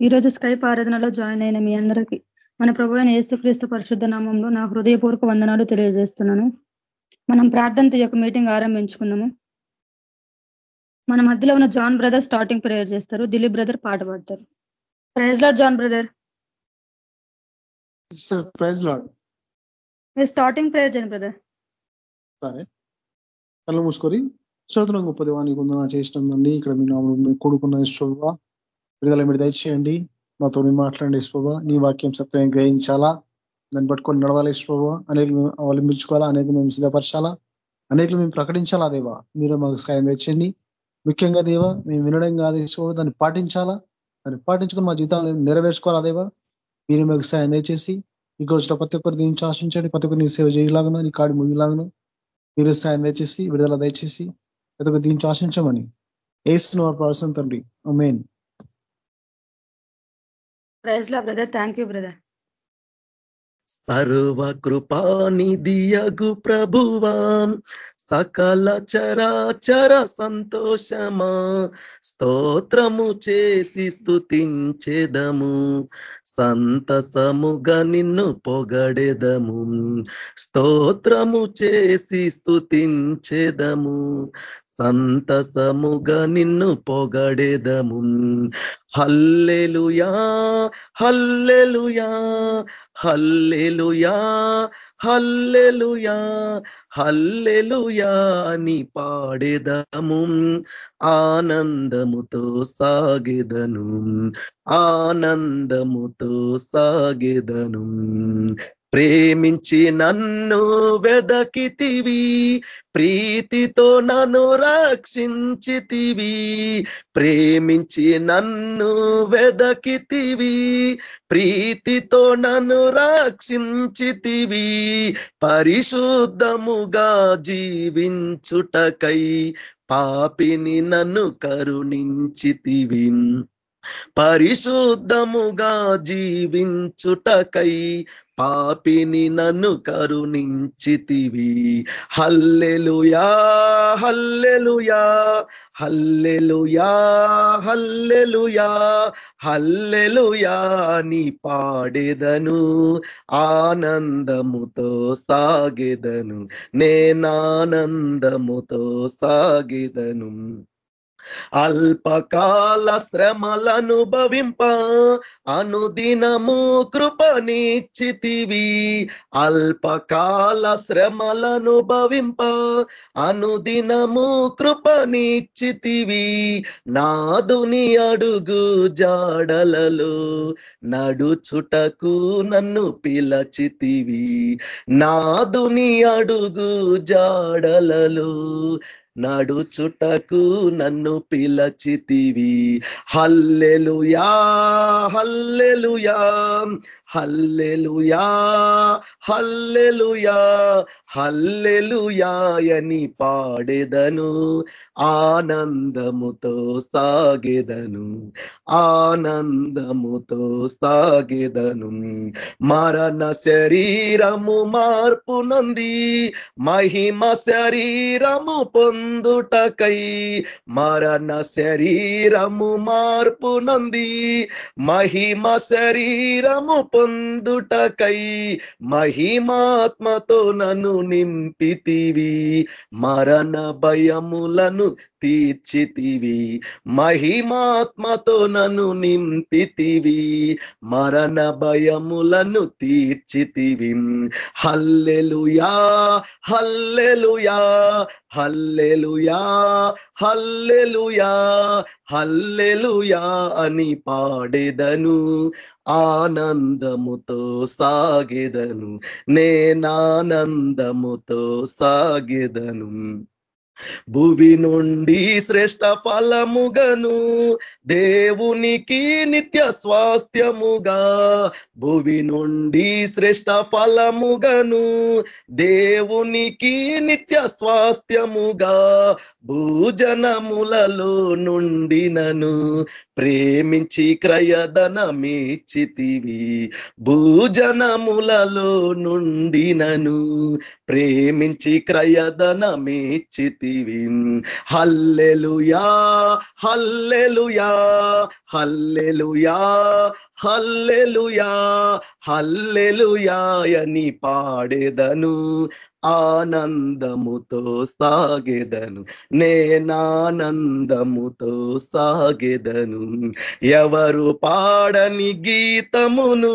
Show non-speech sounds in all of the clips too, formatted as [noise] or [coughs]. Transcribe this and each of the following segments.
ఈరోజు స్కైప్ ఆరాధనలో జాయిన్ అయిన మీ అందరికీ మన ప్రభు అయిన యేసుక్రీస్తు పరిశుద్ధ నామంలో నా హృదయపూర్వక వందనాలు తెలియజేస్తున్నాను. మనం ప్రార్థనతో యొక్క మీటింగ్ ఆరంభించుకుందాము. మన మధ్యలో ఉన్న జాన్ బ్రదర్ స్టార్టింగ్ ప్రేయర్ చేస్తారు. దిలీప్ బ్రదర్ పాట పాడతారు. Praise Lord John brother. Praise Lord మీరు స్టార్టింగ్ ప్రేయర్ చేయండి బ్రదర్. సరే. కళ్ళు మూసుకొని శ్రోతనం గొప్ప దేవానికి వందన చేసినందండి ఇక్కడ మీ నామలు కొడుకున్న ఇష్టవా విడుదల మీరు దయచేయండి. మాతో మీరు మాట్లాడండి ఇష్టవా నీ వాక్యం సత్యం గ్రహించాలా? దాన్ని పట్టుకొని నడవాలి ఇష్టవా అనేక అవలంబించుకోవాలా అనేక మేము సిద్ధపరచాలా? అనేకలు మేము ప్రకటించాలా దేవా? మీరు మాకు సాయం తెచ్చండి ముఖ్యంగా దేవా మేము వినడం కాదు ఇష్టవా దాన్ని పాటించాలా? దాన్ని పాటించుకొని మా జీవితాలు నెరవేర్చుకోవాలా దేవా? మీరు మాకు సాయం దయచేసి ఇక్కడ వచ్చిన ప్రతి ఒక్కరు దీనికి ఆశించండి ప్రతి ఒక్కరు నీ సేవ చేయలాగను నీ కాడి ముగిలాగను మీరు సాయం దయచేసి విడుదల దయచేసి ప్రతి ఒక్కరు దీనికి ఆశించమని వేస్తున్న ప్రవసం తండ్రి. Amen praise Lord brother thank you brother సర్వ కృపానిధియగు ప్రభువా సకల చరాచర సంతోషమా స్తోత్రము చేసి స్థుతించెదము సంతసముగా నిన్ను పొగడెదము స్తోత్రము చేసి స్థుతించెదము సంతసముగా నిన్ను పొగడేదము. Hallelujah hallelujah hallelujah hallelujah hallelujah అని పాడేదము. ఆనందముతో సాగెదను. ఆనందముతో సాగెదను. ప్రేమించి నన్ను వెదకితివి ప్రీతితో నన్ను రక్షించితివి ప్రేమించి నన్ను వెదకితివి ప్రీతితో నన్ను రక్షించితివి పరిశుద్ధముగా జీవించుటకై పాపిని నన్ను కరుణించితివి పరిశుద్ధముగా జీవించుటకై పాపిని నన్ను కరుణించితివి. Hallelujah hallelujah hallelujah hallelujah hallelujah నీ పాడెదను ఆనందముతో సాగెదను నేనానందముతో సాగెదను. అల్పకాల శ్రమలనుభవింప అనుదినము కృపనిచ్చితివి. అల్పకాల శ్రమలనుభవింప అనుదినము కృపనిచ్చితివి. నాదుని అడుగు జాడలలో నడుచుటకు నన్ను పిలచితివి. నాదుని అడుగు జాడలలో నాడు నడుచుటకు నన్ను పిలచితివి. Hallelujah hallelujah. హల్లెలుయా హల్లెలుయా హల్లెలుయాయని పాడెదను. ఆనందముతో సాగెదను ఆనందముతో సాగెదను. మరణ శరీరము మార్పు నంది మహిమ శరీరము పొందుటకై. మరణ శరీరము మార్పు నంది మహిమ శరీరము పొందుటకై మహిమాత్మతో నన్ను నింపితివి. మరణ భయములను తీర్చితివి. మహిమాత్మతో నన్ను నింపితివి. మరణ భయములను తీర్చితివి. Hallelujah hallelujah hallelujah hallelujah hallelujah అని పాడెదను. ఆనందముతో సాగెదను. నేనానందముతో సాగెదను. భువి నుండి శ్రేష్ట ఫలముగను దేవునికి నిత్య స్వాస్థ్యముగా. భువి నుండి శ్రేష్ట ఫలముగను దేవునికి నిత్య స్వాస్థ్యముగా. భూజనములలో నుండినను ప్రేమించి క్రయధనమేచితివి భూజనములలో నుండినను ప్రేమించి క్రయధనమేచితివి చేసితివి హల్లెలుయా హల్లెలుయా హల్లెలుయా. హల్లెలుయా హల్లెలుయాయని పాడేదను ఆనందముతో సాగెదను నేనానందముతో సాగెదను. ఎవరు పాడని గీతమును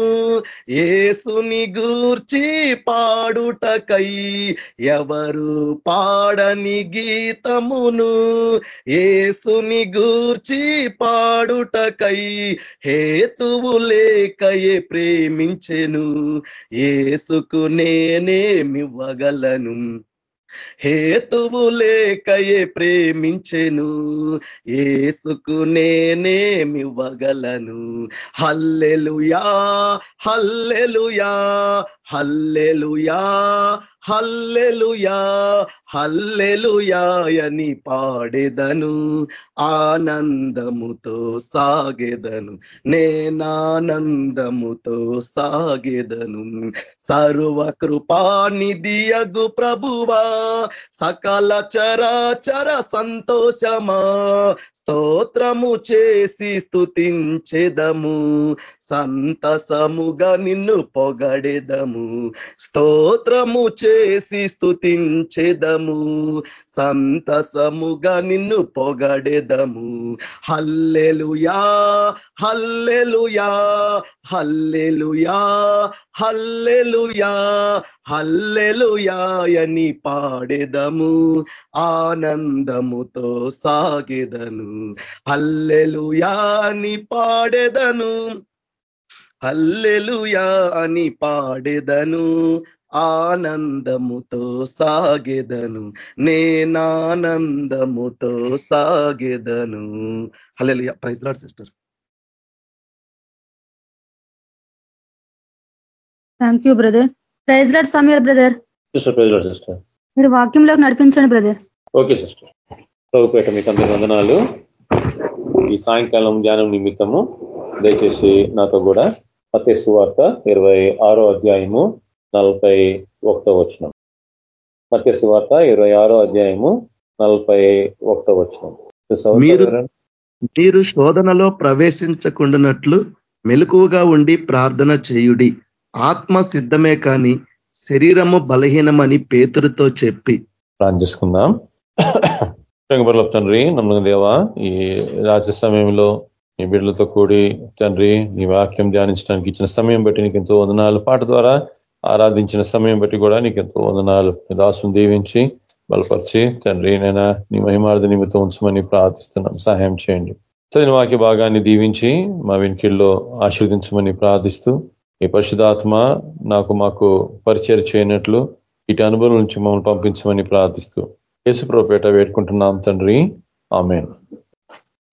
ఏసుని గూర్చి పాడుటకై ఎవరు పాడని గీతమును ఏసుని గూర్చి పాడుటకై హేతువు లేకయే ప్రేమించెను ఏసుకు నేనేమివ్వగలను? హేతువు లేకయే ప్రేమించెను. ఏసుకు నేనేమివ్వగలను. హల్లెలుయా హల్లెలుయా హల్లెలుయా హల్లెలుయా హల్లెలుయాయని పాడెదను. ఆనందముతో సాగెదను. నేనానందముతో సాగెదను. సర్వకృపానిధియగు ప్రభువా సకల చరాచర సంతోషమా. స్తోత్రము చేసి స్థుతించెదము సంతసముగా నిన్ను పొగడెదము. స్తోత్రము చేసి స్థుతించెదము సంతసముగా నిన్ను పొగడెదము. హల్లెలుయా హల్లెలుయా హల్లెలుయా హల్లెలుయా హల్లెలుయాయని పాడెదము. ఆనందముతో సాగెదను. హల్లెలుయాని పాడెదను. హల్లెలుయా అని పాడెదను ఆనందముతో సాగెదను నేనానందముతో సాగెదను. Hallelujah praise Lord sister. Thank you brother praise Lord Sameer brother sister praise Lord sister మీరు వాక్యంలోకి నడిపించండి బ్రదర్ ఓకే సిస్టర్ ప్రభుపేట మీకు అందరి వందనాలు. ఈ సాయంకాలం ధ్యానం నిమిత్తము దయచేసి నాతో కూడా మతే సువార్త ఇరవై ఆరో అధ్యాయము నలభై ఒకటో వచనం. మత్య సువార్త ఇరవై ఆరో అధ్యాయము నలభై ఒకటో వచనం. మీరు మీరు శోధనలో ప్రవేశించకుండానట్లు మెలకువగా ఉండి ప్రార్థన చేయుడి. ఆత్మ సిద్ధమే కాని శరీరము బలహీనమని పేతురుతో చెప్పి. ప్రార్థన చేసుకుందాం. [coughs] తండ్రి నమ్మకం దేవా ఈ రాత్రి సమయంలో నీ బిడ్డలతో కూడి తండ్రి నీ వాక్యం ధ్యానించడానికి ఇచ్చిన సమయం బట్టి నీకు ఎంతో వందనాలు. పాట ద్వారా ఆరాధించిన సమయం బట్టి కూడా నీకు ఎంతో వందనాలు. దాసును దీవించి బలపరిచి తండ్రి నైనా నీ మహిమార్థ నిమిత్తం ఉంచమని ప్రార్థిస్తున్నాం. సహాయం చేయండి. చదివిన వాక్య భాగాన్ని దీవించి మా వెనుకల్లో ఆశీర్వదించమని ప్రార్థిస్తూ ఈ పరిశుధాత్మ నాకు మాకు పరిచయం చేయనట్లు ఇటు అనుభవం నుంచి మమ్మల్ని పంపించమని ప్రార్థిస్తూ యేసుప్రభుపేట వేడుకుంటున్నాం తండ్రి. ఆమె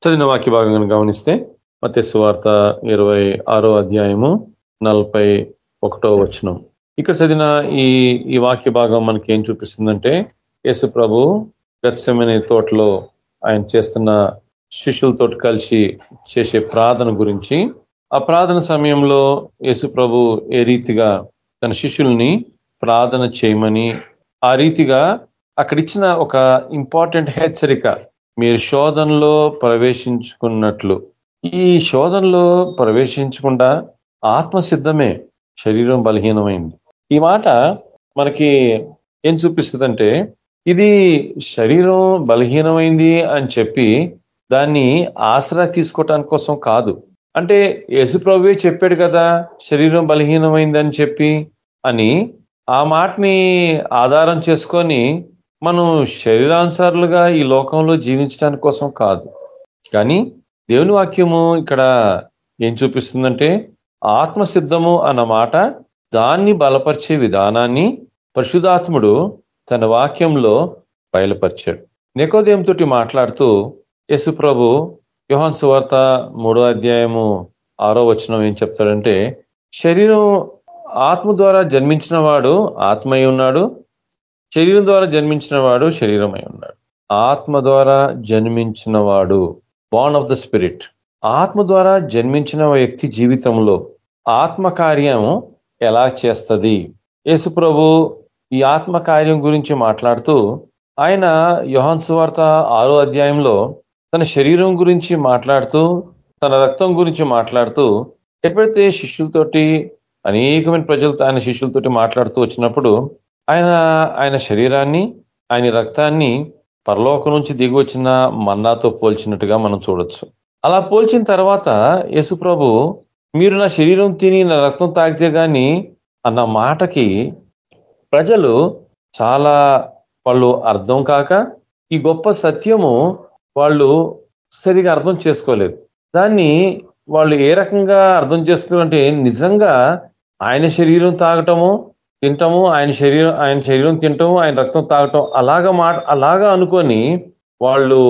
చదివిన వాక్య భాగంగా గమనిస్తే మత్స్సు సువార్త ఇరవై ఆరో అధ్యాయము నలభై ఒకటో వచనం. ఇక్కడ చదివిన ఈ ఈ వాక్య భాగం మనకి ఏం చూపిస్తుందంటే యేసు ప్రభు గచ్చమైన తోటలో ఆయన చేస్తున్న శిష్యులతో కలిసి చేసే ప్రార్థన గురించి ఆ ప్రార్థన సమయంలో యేసు ప్రభు ఏ రీతిగా తన శిష్యుల్ని ప్రార్థన చేయమని ఆ రీతిగా అక్కడ ఇచ్చిన ఒక ఇంపార్టెంట్ హెచ్చరిక మీరు శోధనలో ప్రవేశించుకున్నట్లు. ఈ శోధనలో ప్రవేశించకుండా ఆత్మసిద్ధమే శరీరం బలహీనమైంది. ఈ మాట మనకి ఏం చూపిస్తుందంటే ఇది శరీరం బలహీనమైంది అని చెప్పి దాన్ని ఆసరా తీసుకోవటానికి కోసం కాదు. అంటే యశుప్రభువే చెప్పాడు కదా శరీరం బలహీనమైంది అని చెప్పి అని ఆ మాటని ఆధారం చేసుకొని మనం శరీరానుసారులుగా ఈ లోకంలో జీవించడానికి కోసం కాదు. కానీ దేవుని వాక్యము ఇక్కడ ఏం చూపిస్తుందంటే ఆత్మసిద్ధము అన్న మాట దాన్ని బలపరిచే విధానాన్ని పరిశుధాత్ముడు తన వాక్యంలో బయలుపరిచాడు. నెకోదేయంతో మాట్లాడుతూ యశు ప్రభు యోహాన్ సువార్త మూడో అధ్యాయము ఆరో వచనం ఏం చెప్తాడంటే శరీరం ఆత్మ ద్వారా జన్మించిన వాడు ఆత్మయ్య ఉన్నాడు శరీరం ద్వారా జన్మించిన వాడు శరీరమై ఉన్నాడు. ఆత్మ ద్వారా జన్మించిన వాడు బాన్ ఆఫ్ ద స్పిరిట్ ఆత్మ ద్వారా జన్మించిన వ్యక్తి జీవితంలో ఆత్మకార్యం ఎలా చేస్తుంది? యేసు ప్రభు ఈ ఆత్మకార్యం గురించి మాట్లాడుతూ ఆయన యోహాన్ సువార్త ఆరో అధ్యాయంలో తన శరీరం గురించి మాట్లాడుతూ తన రక్తం గురించి మాట్లాడుతూ ఎప్పుడైతే శిష్యులతోటి అనేకమైన ప్రజలతో ఆయన శిష్యులతోటి మాట్లాడుతూ వచ్చినప్పుడు ఆయన ఆయన శరీరాన్ని ఆయన రక్తాన్ని పరలోకం నుంచి దిగి వచ్చిన మన్నాతో పోల్చినట్టుగా మనం చూడొచ్చు. అలా పోల్చిన తర్వాత యేసుప్రభు మీరు నా శరీరం తిని నా రక్తం తాగితే గాని అన్న మాటకి ప్రజలు చాలా వాళ్ళు అర్థం కాక ఈ గొప్ప సత్యము వాళ్ళు సరిగా అర్థం చేసుకోలేదు. దాన్ని వాళ్ళు ఏ రకంగా అర్థం చేసుకున్నారంటే నిజంగా ఆయన శరీరం తాగటము తింటాము ఆయన శరీరం ఆయన శరీరం తింటాము ఆయన రక్తం తాగటం. అలాగా మాట అలాగా అనుకొని వాళ్ళు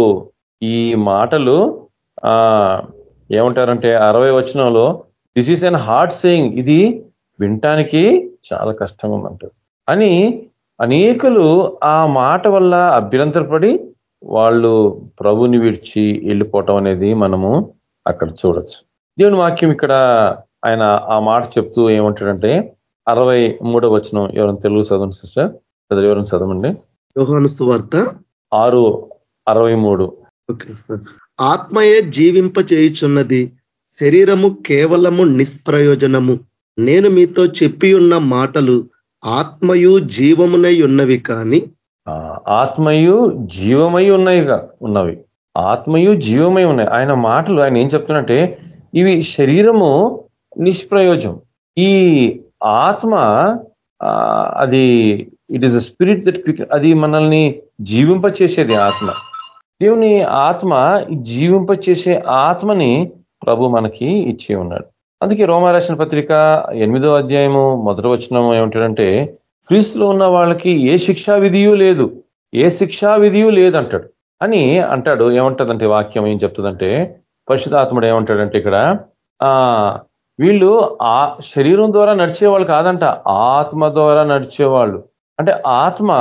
ఈ మాటలు ఆ ఏమంటారంటే అరవై వచనంలో this is an heart saying ఇది వినటానికి చాలా కష్టంగా ఉందంటారు అని అనేకులు ఆ మాట వల్ల అభ్యంతరపడి వాళ్ళు ప్రభుని విడిచి వెళ్ళిపోవటం అనేది మనము అక్కడ చూడొచ్చు. దేవుని వాక్యం ఇక్కడ ఆయన ఆ మాట చెప్తూ ఏమంటాడంటే అరవై మూడవ వచనం ఎవరైనా తెలుగు చదవండి సిస్టర్? పెద్ద ఎవరైనా చదవండి. యోహాను సువార్త ఆరు అరవై మూడు. ఆత్మయే జీవింప చేయుచున్నది శరీరము కేవలము నిష్ప్రయోజనము. నేను మీతో చెప్పి ఉన్న మాటలు ఆత్మయు జీవమునై ఉన్నవి కానీ ఆత్మయు జీవమై ఉన్నాయిగా ఉన్నవి. ఆత్మయు జీవమై ఉన్నాయి. ఆయన మాటలు ఆయన ఏం చెప్తున్నట్టే ఇవి శరీరము నిష్ప్రయోజం ఈ ఆత్మ ఆ, అది it is a spirit that అది మనల్ని జీవింప చేసేది ఆత్మ. దేవుని ఆత్మ జీవింప చేసే ఆత్మని ప్రభు మనకి ఇచ్చి ఉన్నాడు. అందుకే రోమారాసిన పత్రిక ఎనిమిదో అధ్యాయము మొదటి వచనం ఏమంటాడంటే క్రీస్తులో ఉన్న వాళ్ళకి ఏ శిక్షా విధియు లేదు ఏ శిక్షా విధియు లేదంటాడు. అని అంటాడు. ఏమంటదంటే వాక్యం ఏం చెప్తుందంటే పరిశుధాత్ముడు ఏమంటాడంటే ఇక్కడ ఆ వీళ్ళు ఆ శరీరం ద్వారా నడిచేవాళ్ళు కాదంట ఆత్మ ద్వారా నడిచేవాళ్ళు. అంటే ఆత్మ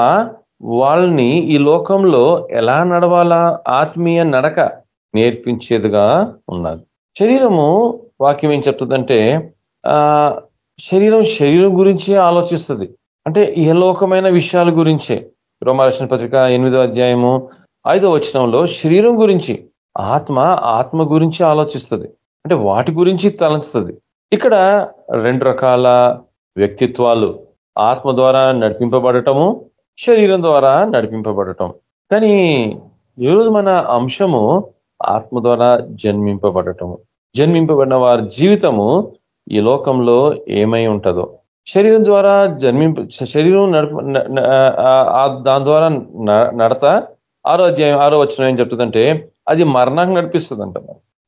వాళ్ళని ఈ లోకంలో ఎలా నడవాలా? ఆత్మీయ నడక నేర్పించేదిగా ఉన్నది. శరీరము వాక్యం ఏం చెప్తుందంటే ఆ శరీరం శరీరం గురించే ఆలోచిస్తుంది. అంటే ఇహలోకమైన విషయాల గురించే. రోమాలక్ష్మణ పత్రిక ఎనిమిదో అధ్యాయము ఐదో వచనంలో శరీరం గురించి ఆత్మ ఆత్మ గురించి ఆలోచిస్తుంది. అంటే వాటి గురించి తలంచుతుంది. ఇక్కడ రెండు రకాల వ్యక్తిత్వాలు. ఆత్మ ద్వారా నడిపింపబడటము శరీరం ద్వారా నడిపింపబడటం. కానీ ఈరోజు మన అంశము ఆత్మ ద్వారా జన్మింపబడటము. జన్మింపబడిన వారి జీవితము ఈ లోకంలో ఏమై ఉంటుందో. శరీరం ద్వారా జన్మింప శరీరం నడప దాని ద్వారా నడత. ఆరో అధ్యాయం ఆరో వచ్చిన ఏం చెప్తుందంటే అది మరణానికి నడిపిస్తుంది అంట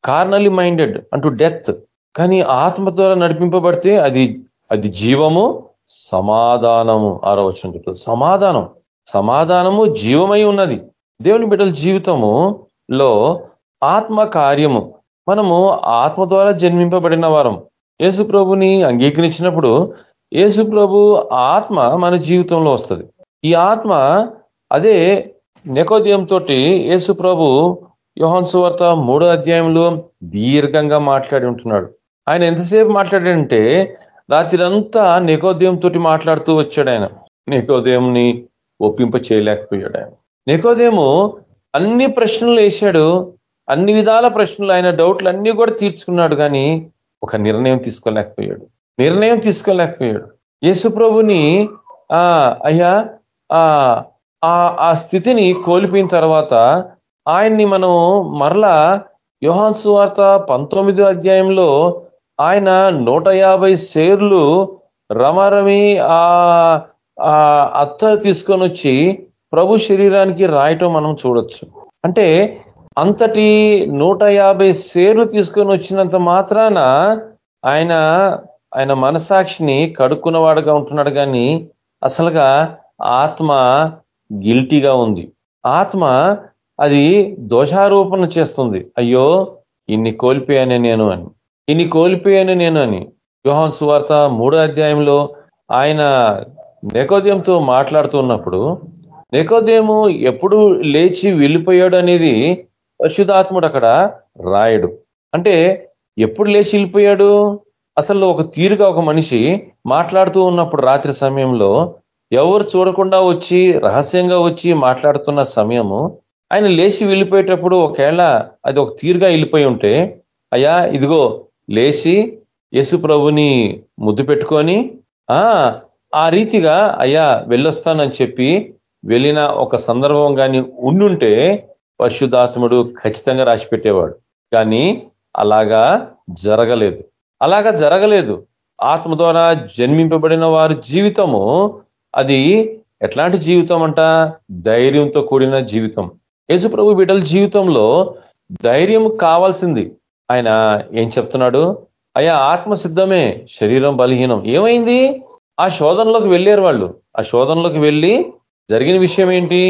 కార్నలీ మైండెడ్ అంటూ డెత్ కానీ ఆత్మ ద్వారా నడిపింపబడితే అది అది జీవము సమాధానము. ఆరో వచ్చిన చెప్తుంది. సమాధానం. సమాధానము జీవమై ఉన్నది. దేవుని బిడ్డల జీవితములో ఆత్మ కార్యము. మనము ఆత్మ ద్వారా జన్మింపబడిన వారం. యేసు ప్రభుని అంగీకరించినప్పుడు యేసు ప్రభు ఆత్మ మన జీవితంలో వస్తుంది. ఈ ఆత్మ అదే నెకోదయంతో యేసు ప్రభు యోహన్ సువార్త మూడో అధ్యాయంలో దీర్ఘంగా మాట్లాడి ఉంటున్నాడు. ఆయన ఎంతసేపు మాట్లాడాడంటే రాత్రిరంతా నెకోదయంతో మాట్లాడుతూ వచ్చాడు ఆయన. నికోదయంని ఒప్పింప చేయలేకపోయాడు ఆయన. నికోదయము అన్ని ప్రశ్నలు వేశాడు అన్ని విధాల ప్రశ్నలు ఆయన డౌట్లు అన్ని కూడా తీర్చుకున్నాడు కానీ ఒక నిర్ణయం తీసుకోలేకపోయాడు. నిర్ణయం తీసుకోలేకపోయాడు. యేసుప్రభుని ఆ అయ్యా ఆ ఆ స్థితిని కోల్పోయిన తర్వాత ఆయన్ని మనం మరలా యోహాన్ సువార్త పంతొమ్మిదో అధ్యాయంలో ఆయన నూట యాభై సేర్లు రమారమి ఆ అత్త తీసుకొని వచ్చి ప్రభు శరీరానికి రాయటం మనం చూడొచ్చు. అంటే అంతటి నూట యాభై సేర్లు తీసుకొని వచ్చినంత మాత్రాన ఆయన ఆయన మనసాక్షిని కడుక్కున్నవాడుగా ఉంటున్నాడు కానీ అసలుగా ఆత్మ గిల్టీగా ఉంది. ఆత్మ అది దోషారోపణ చేస్తుంది. అయ్యో ఇన్ని కోల్పోయానే నేను అని. ఇన్ని కోల్పోయాను నేను అని యోహాన్ సువార్త మూడో అధ్యాయంలో ఆయన నెకోద్యంతో మాట్లాడుతున్నప్పుడు నెకోద్యము ఎప్పుడు లేచి వెళ్ళిపోయాడు అనేది పరిశుధాత్ముడు అక్కడ రాయడు. అంటే ఎప్పుడు లేచి వెళ్ళిపోయాడు? అసలు ఒక తీరుగా ఒక మనిషి మాట్లాడుతూ ఉన్నప్పుడు రాత్రి సమయంలో ఎవరు చూడకుండా వచ్చి రహస్యంగా వచ్చి మాట్లాడుతున్న సమయము ఆయన లేచి వెళ్ళిపోయేటప్పుడు ఒకవేళ అది ఒక తీరుగా వెళ్ళిపోయి ఉంటే అయ్యా ఇదిగో లేచి యేసు ప్రభుని ముద్దు పెట్టుకొని ఆ ఆ రీతిగా అయ్యా వెళ్ళొస్తానని చెప్పి వెళ్ళిన ఒక సందర్భం కానీ ఉండుంటే పరిశుద్ధాత్ముడు ఖచ్చితంగా రాసి పెట్టేవాడు. కానీ అలాగా జరగలేదు. అలాగా జరగలేదు. ఆత్మ ద్వారా జన్మింపబడిన వారి జీవితము అది ఎట్లాంటి జీవితం అంట? ధైర్యంతో కూడిన జీవితం. యేసుప్రభు బిడ్డల జీవితంలో ధైర్యం కావాల్సింది. ఆయన ఏం చెప్తున్నాడు? అయ్యా ఆత్మ సిద్ధమే శరీరం బలహీనం. ఏమైంది? ఆ శోధనలోకి వెళ్ళారు వాళ్ళు. ఆ శోధనలోకి వెళ్ళి జరిగిన విషయం ఏంటి?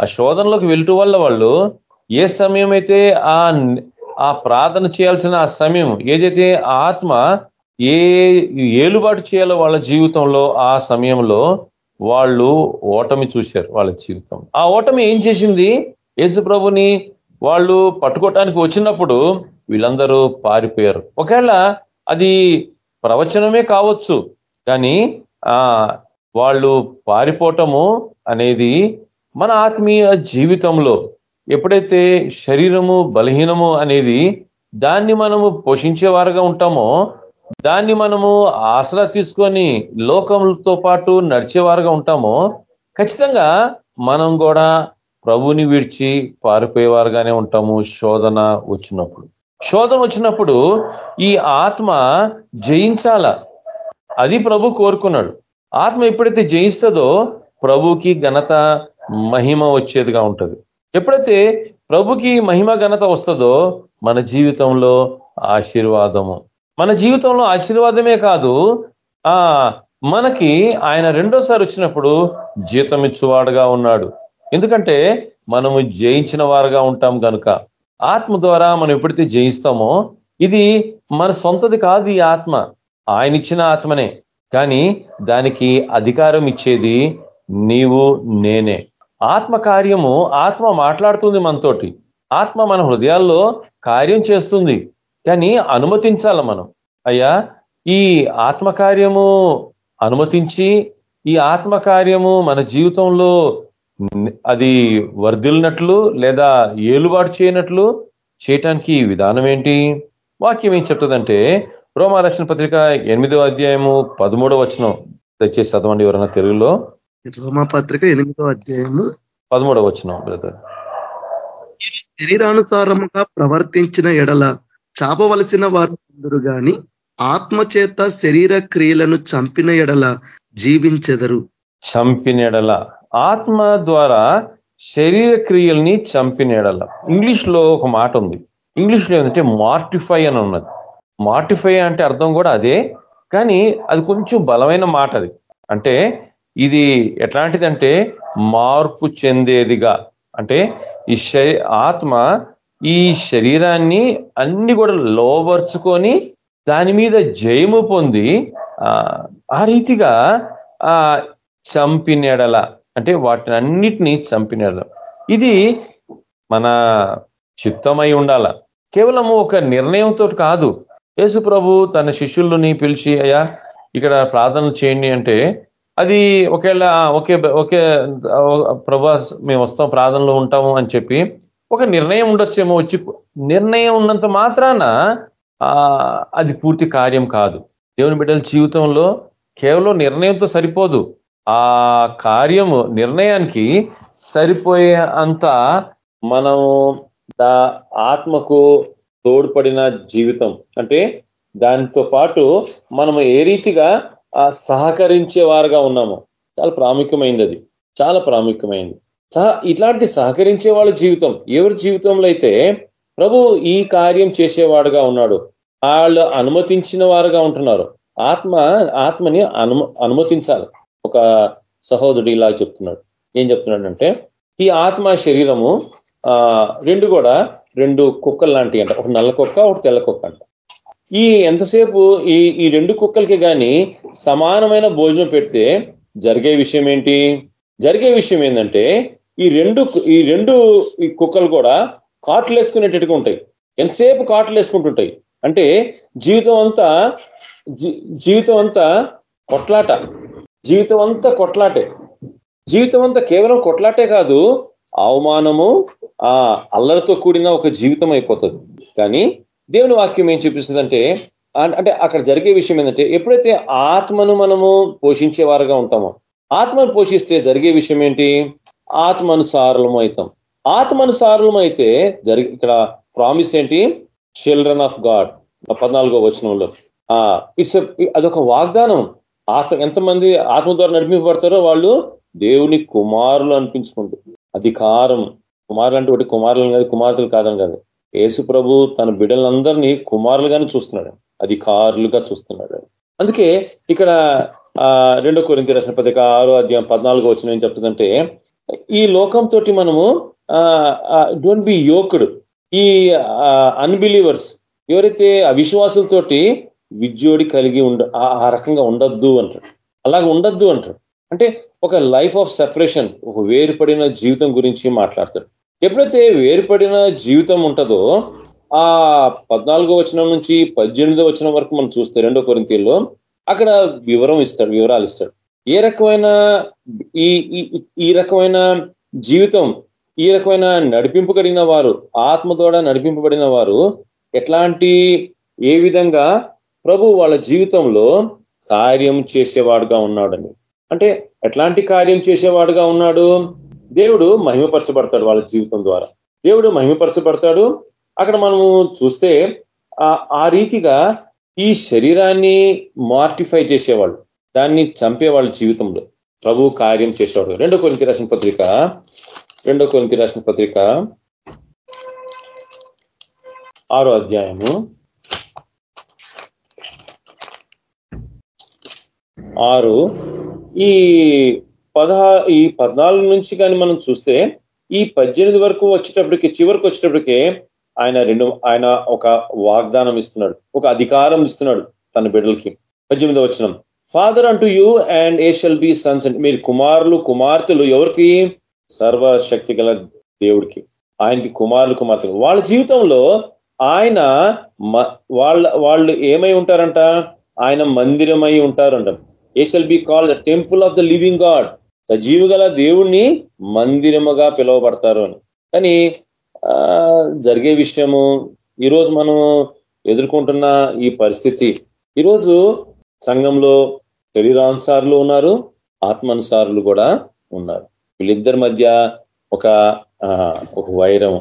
ఆ శోధనలోకి వెళ్ళటం వల్ల వాళ్ళు ఏ సమయం అయితే ఆ ఆ ప్రార్థన చేయాల్సిన ఆ సమయం ఏదైతే ఆత్మ ఏ ఏలుబాటు చేయాలో వాళ్ళ జీవితంలో ఆ సమయంలో వాళ్ళు ఓటమి చూశారు వాళ్ళ జీవితం. ఆ ఓటమి ఏం చేసింది? యేసు ప్రభుని వాళ్ళు పట్టుకోవటానికి వచ్చినప్పుడు వీళ్ళందరూ పారిపోయారు. ఒకవేళ అది ప్రవచనమే కావచ్చు కానీ ఆ వాళ్ళు పారిపోవటము అనేది మన ఆత్మీయ జీవితంలో ఎప్పుడైతే శరీరము బలహీనము అనేది దాన్ని మనము పోషించేవారుగా ఉంటామో దాన్ని మనము ఆసరా తీసుకొని లోకంతో పాటు నడిచేవారుగా ఉంటామో ఖచ్చితంగా మనం కూడా ప్రభుని విడిచి పారిపోయేవారుగానే ఉంటాము శోధన వచ్చినప్పుడు. శోధన వచ్చినప్పుడు ఈ ఆత్మ జయించాల. అది ప్రభు కోరుకున్నాడు. ఆత్మ ఎప్పుడైతే జయిస్తుందో ప్రభుకి ఘనత మహిమ వచ్చేదిగా ఉంటుంది. ఎప్పుడైతే ప్రభుకి మహిమ ఘనత వస్తుందో మన జీవితంలో ఆశీర్వాదము. మన జీవితంలో ఆశీర్వాదమే కాదు ఆ మనకి ఆయన రెండోసారి వచ్చినప్పుడు జీతం ఇచ్చువాడుగా ఉన్నాడు. ఎందుకంటే మనము జయించిన వారుగా ఉంటాం కనుక ఆత్మ ద్వారా మనం ఎప్పుడైతే జయిస్తామో ఇది మన సొంతది కాదు ఈ ఆత్మ. ఆయన ఇచ్చిన ఆత్మనే. కానీ దానికి అధికారం ఇచ్చేది నీవు నేనే. ఆత్మ కార్యము ఆత్మ మాట్లాడుతుంది మనతోటి. ఆత్మ మన హృదయాల్లో కార్యం చేస్తుంది. కానీ అనుమతించాల మనం. అయ్యా ఈ ఆత్మకార్యము అనుమతించి ఈ ఆత్మకార్యము మన జీవితంలో అది వర్ధిల్నట్లు లేదా ఏలుబాటు చేయనట్లు చేయటానికి విధానం ఏంటి? వాక్యం ఏం చెప్తుందంటే రోమారక్షణ పత్రిక ఎనిమిదో అధ్యాయము పదమూడో వచనం. దయచేసి చదవండి ఎవరన్నా తెలుగులో. రోమా పత్రిక ఎనిమిదో అధ్యాయము పదమూడవ వచనం బ్రదర్. శరీరానుసారముగా ప్రవర్తించిన ఎడల చాపవలసిన వారు అందరు గాని ఆత్మచేత శరీర క్రియలను చంపిన ఎడల జీవించెదరు. చంపినెడల ఆత్మ ద్వారా శరీర క్రియల్ని చంపినెడల ఇంగ్లీష్లో ఒక మాట ఉంది. ఇంగ్లీష్లో ఏంటంటే మార్టిఫై అని ఉన్నది. మార్టిఫై అంటే అర్థం కూడా అదే కానీ అది కొంచెం బలమైన మాట అది. అంటే ఇది ఎట్లాంటిదంటే మార్పు చెందేదిగా. అంటే ఈ ఆత్మ ఈ శరీరాన్ని అన్ని కూడా లోబర్చుకొని దాని మీద జయము పొంది ఆ రీతిగా ఆ చంపినెడల అంటే వాటిని అన్నిటినీ చంపినెడల ఇది మన చిత్తమై ఉండాల. కేవలము ఒక నిర్ణయంతో కాదు. యేసు ప్రభు తన శిష్యుల్ని పిలిచి అయ్యా ఇక్కడ ప్రార్థనలు చేయండి అంటే అది ఒకేలా ఒకే ఒకే ప్రభా మేము వస్తాం ప్రార్థనలో ఉంటాము అని చెప్పి ఒక నిర్ణయం ఉండొచ్చేమో వచ్చి నిర్ణయం ఉన్నంత మాత్రాన అది పూర్తి కార్యం కాదు. దేవుని బిడ్డల జీవితంలో కేవలం నిర్ణయంతో సరిపోదు. ఆ కార్యము నిర్ణయానికి సరిపోయే అంత మనము దా ఆత్మకు తోడ్పడిన జీవితం. అంటే దానితో పాటు మనము ఏ రీతిగా సహకరించే వారుగా ఉన్నాము. చాలా ప్రాముఖ్యమైంది అది. చాలా ప్రాముఖ్యమైంది. ఇట్లాంటి సహకరించే వాళ్ళ జీవితం ఎవరి జీవితంలో అయితే ప్రభు ఈ కార్యం చేసేవాడుగా ఉన్నాడు వాళ్ళు అనుమతించిన వారుగా ఉంటున్నారు. ఆత్మ ఆత్మని అను అనుమతించాలి. ఒక సహోదరుడు ఇలా చెప్తున్నాడు. ఏం చెప్తున్నాడంటే ఈ ఆత్మ శరీరము ఆ రెండు కూడా రెండు కుక్కలు లాంటివి అంట. ఒక నల్ల కుక్క ఒక తెల్ల కుక్క అంట. ఈ ఎంతసేపు ఈ ఈ రెండు కుక్కలకి కానీ సమానమైన భోజనం పెడితే జరిగే విషయం ఏంటి? జరిగే విషయం ఏంటంటే ఈ రెండు ఈ రెండు ఈ కుక్కలు కూడా కాట్లు వేసుకునేటట్టుగా ఉంటాయి. ఎంతసేపు కాట్లు వేసుకుంటుంటాయి? అంటే జీవితం అంతా జీవితం అంతా కొట్లాట. జీవితం అంతా కొట్లాటే. జీవితం అంతా కేవలం కొట్లాటే కాదు అవమానము ఆ అల్లరితో కూడిన ఒక జీవితం అయిపోతుంది. కానీ దేవుని వాక్యం ఏం చూపిస్తుందంటే అంటే అక్కడ జరిగే విషయం ఏంటంటే ఎప్పుడైతే ఆత్మను మనము పోషించే వారుగా ఉంటామో ఆత్మను పోషిస్తే జరిగే విషయం ఏంటి? ఆత్మానుసారులం అవుతాం ఆత్మానుసారులం అయితే జరిగి ఇక్కడ ప్రామిస్ ఏంటి? చిల్డ్రన్ ఆఫ్ గాడ్ పద్నాలుగో వచనంలో. ఇట్స్ అదొక వాగ్దానం. ఆత్మ ఎంతమంది ఆత్మ ద్వారా నడిపింపబడతారో వాళ్ళు దేవుని కుమారులు అనిపించుకుంటారు. అధికారం. కుమారులు అంటే ఒకటి కుమారులు కాదు కుమార్తెలు కాదని కాదు. యేసు ప్రభు తన బిడ్డలందరినీ కుమారులుగానే చూస్తున్నాడు. అధికారులుగా చూస్తున్నాడు. అందుకే ఇక్కడ రెండో కొరింత రచన పత్రిక ఆరో అధ్యాయం పద్నాలుగో వచ్చిన ఏం చెప్తుందంటే ఈ లోకంతో మనము డోంట్ బి యోకుడు ఈ అన్బిలీవర్స్ ఎవరైతే అవిశ్వాసులతోటి విద్యోడి కలిగి ఉండ ఆ రకంగా ఉండద్దు అంటారు అలాగ ఉండద్దు అంటారు అంటే ఒక లైఫ్ ఆఫ్ సెపరేషన్ ఒక వేరుపడిన జీవితం గురించి మాట్లాడతాడు. ఎప్పుడైతే వేరుపడిన జీవితం ఉంటుందో ఆ పద్నాలుగో వచనం నుంచి పద్దెనిమిదో వచనం వరకు మనం చూస్తే రెండో కొరింతీల్లో అక్కడ వివరం ఇస్తాడు వివరాలు ఇస్తాడు. ఏ రకమైన ఈ ఈ రకమైన జీవితం ఈ రకమైన నడిపింపు కలిగిన వారు ఆత్మ ద్వారా నడిపింపబడిన వారు ఎట్లాంటి ఏ విధంగా ప్రభు వాళ్ళ జీవితంలో కార్యం చేసేవాడుగా ఉన్నాడని. అంటే ఎట్లాంటి కార్యం చేసేవాడుగా ఉన్నాడు? దేవుడు మహిమపరచబడతాడు వాళ్ళ జీవితం ద్వారా. దేవుడు మహిమపరచబడతాడు. అక్కడ మనము చూస్తే ఆ రీతిగా ఈ శరీరాన్ని మార్టిఫై చేసేవాళ్ళు. దాన్ని చంపేవాళ్ళ జీవితంలో. ప్రభు కార్యం చేసేవాడు. రెండో కొనికి రాసిన పత్రిక రెండో కొనికి రాసిన పత్రిక ఆరో అధ్యాయము. ఆరు. ఈ పదహా ఈ పద్నాలుగు నుంచి కానీ మనం చూస్తే ఈ పద్దెనిమిది వరకు వచ్చేటప్పటికి చివరికి వచ్చేటప్పటికే ఆయన రెండు ఆయన ఒక వాగ్దానం ఇస్తున్నాడు. ఒక అధికారం ఇస్తున్నాడు తన బిడ్డలకి. పద్దెనిమిది వచ్చిన ఫాదర్ అంటూ you and ye shall be sons మీరు కుమారులు కుమార్తెలు ఎవరికి? సర్వశక్తి గల దేవుడికి. ఆయనకి కుమారులు కుమార్తెలు. వాళ్ళ జీవితంలో ఆయన వాళ్ళ వాళ్ళు ఏమై ఉంటారంట? ఆయన మందిరమై ఉంటారంట. Ye shall be call the temple of the living God సజీవు గల దేవుణ్ణి మందిరముగా పిలువబడతారు అని. కానీ జరిగే విషయము ఈరోజు మనం ఎదుర్కొంటున్న ఈ పరిస్థితి. ఈరోజు సంఘంలో శరీరానుసారులు ఉన్నారు ఆత్మానుసారులు కూడా ఉన్నారు. వీళ్ళిద్దరి మధ్య ఒక ఒక వైరం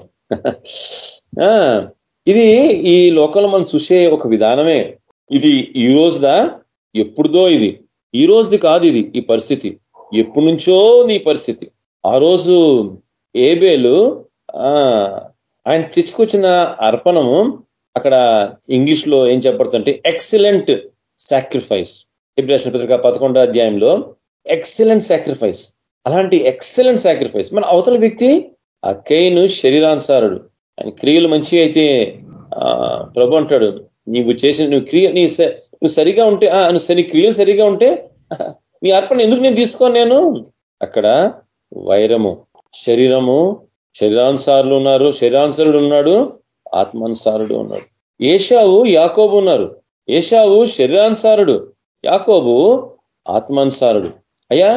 ఇది ఈ లోకంలో మనం చూసే ఒక విధానమే. ఇది ఈ రోజుదా? ఎప్పుడుదో ఇది. ఈ రోజుది కాదు ఇది ఈ పరిస్థితి. ఎప్పటి నుంచో నీ పరిస్థితి. ఆ రోజు ఏబేలు ఆయన తెచ్చుకొచ్చిన అర్పణము అక్కడ ఇంగ్లీష్లో ఏం చెప్పబడుతుంటే ఎక్సలెంట్ సాక్రిఫైస్ ఎబ్రిషన్ పత్రిక పదకొండో అధ్యాయంలో ఎక్సలెంట్ సాక్రిఫైస్ అలాంటి ఎక్సలెంట్ సాక్రిఫైస్ మన అవతల వ్యక్తి ఆ కేను శరీరానుసారుడు. ఆయన క్రియలు మంచి అయితే ప్రభు అంటాడు నీవు చేసిన నువ్వు క్రియ నీ నువ్వు సరిగా ఉంటే నీ క్రియలు సరిగా ఉంటే [laughs] నీ అర్పణ ఎందుకు నేను తీసుకోను నేను? అక్కడ వైరము శరీరము శరీరానుసారులు ఉన్నారు శరీరానుసారుడు ఉన్నాడు ఆత్మానుసారుడు ఉన్నాడు. ఏషావు యాకోబు ఉన్నారు. ఏషావు శరీరానుసారుడు యాకోబు ఆత్మానుసారుడు. అయ్యా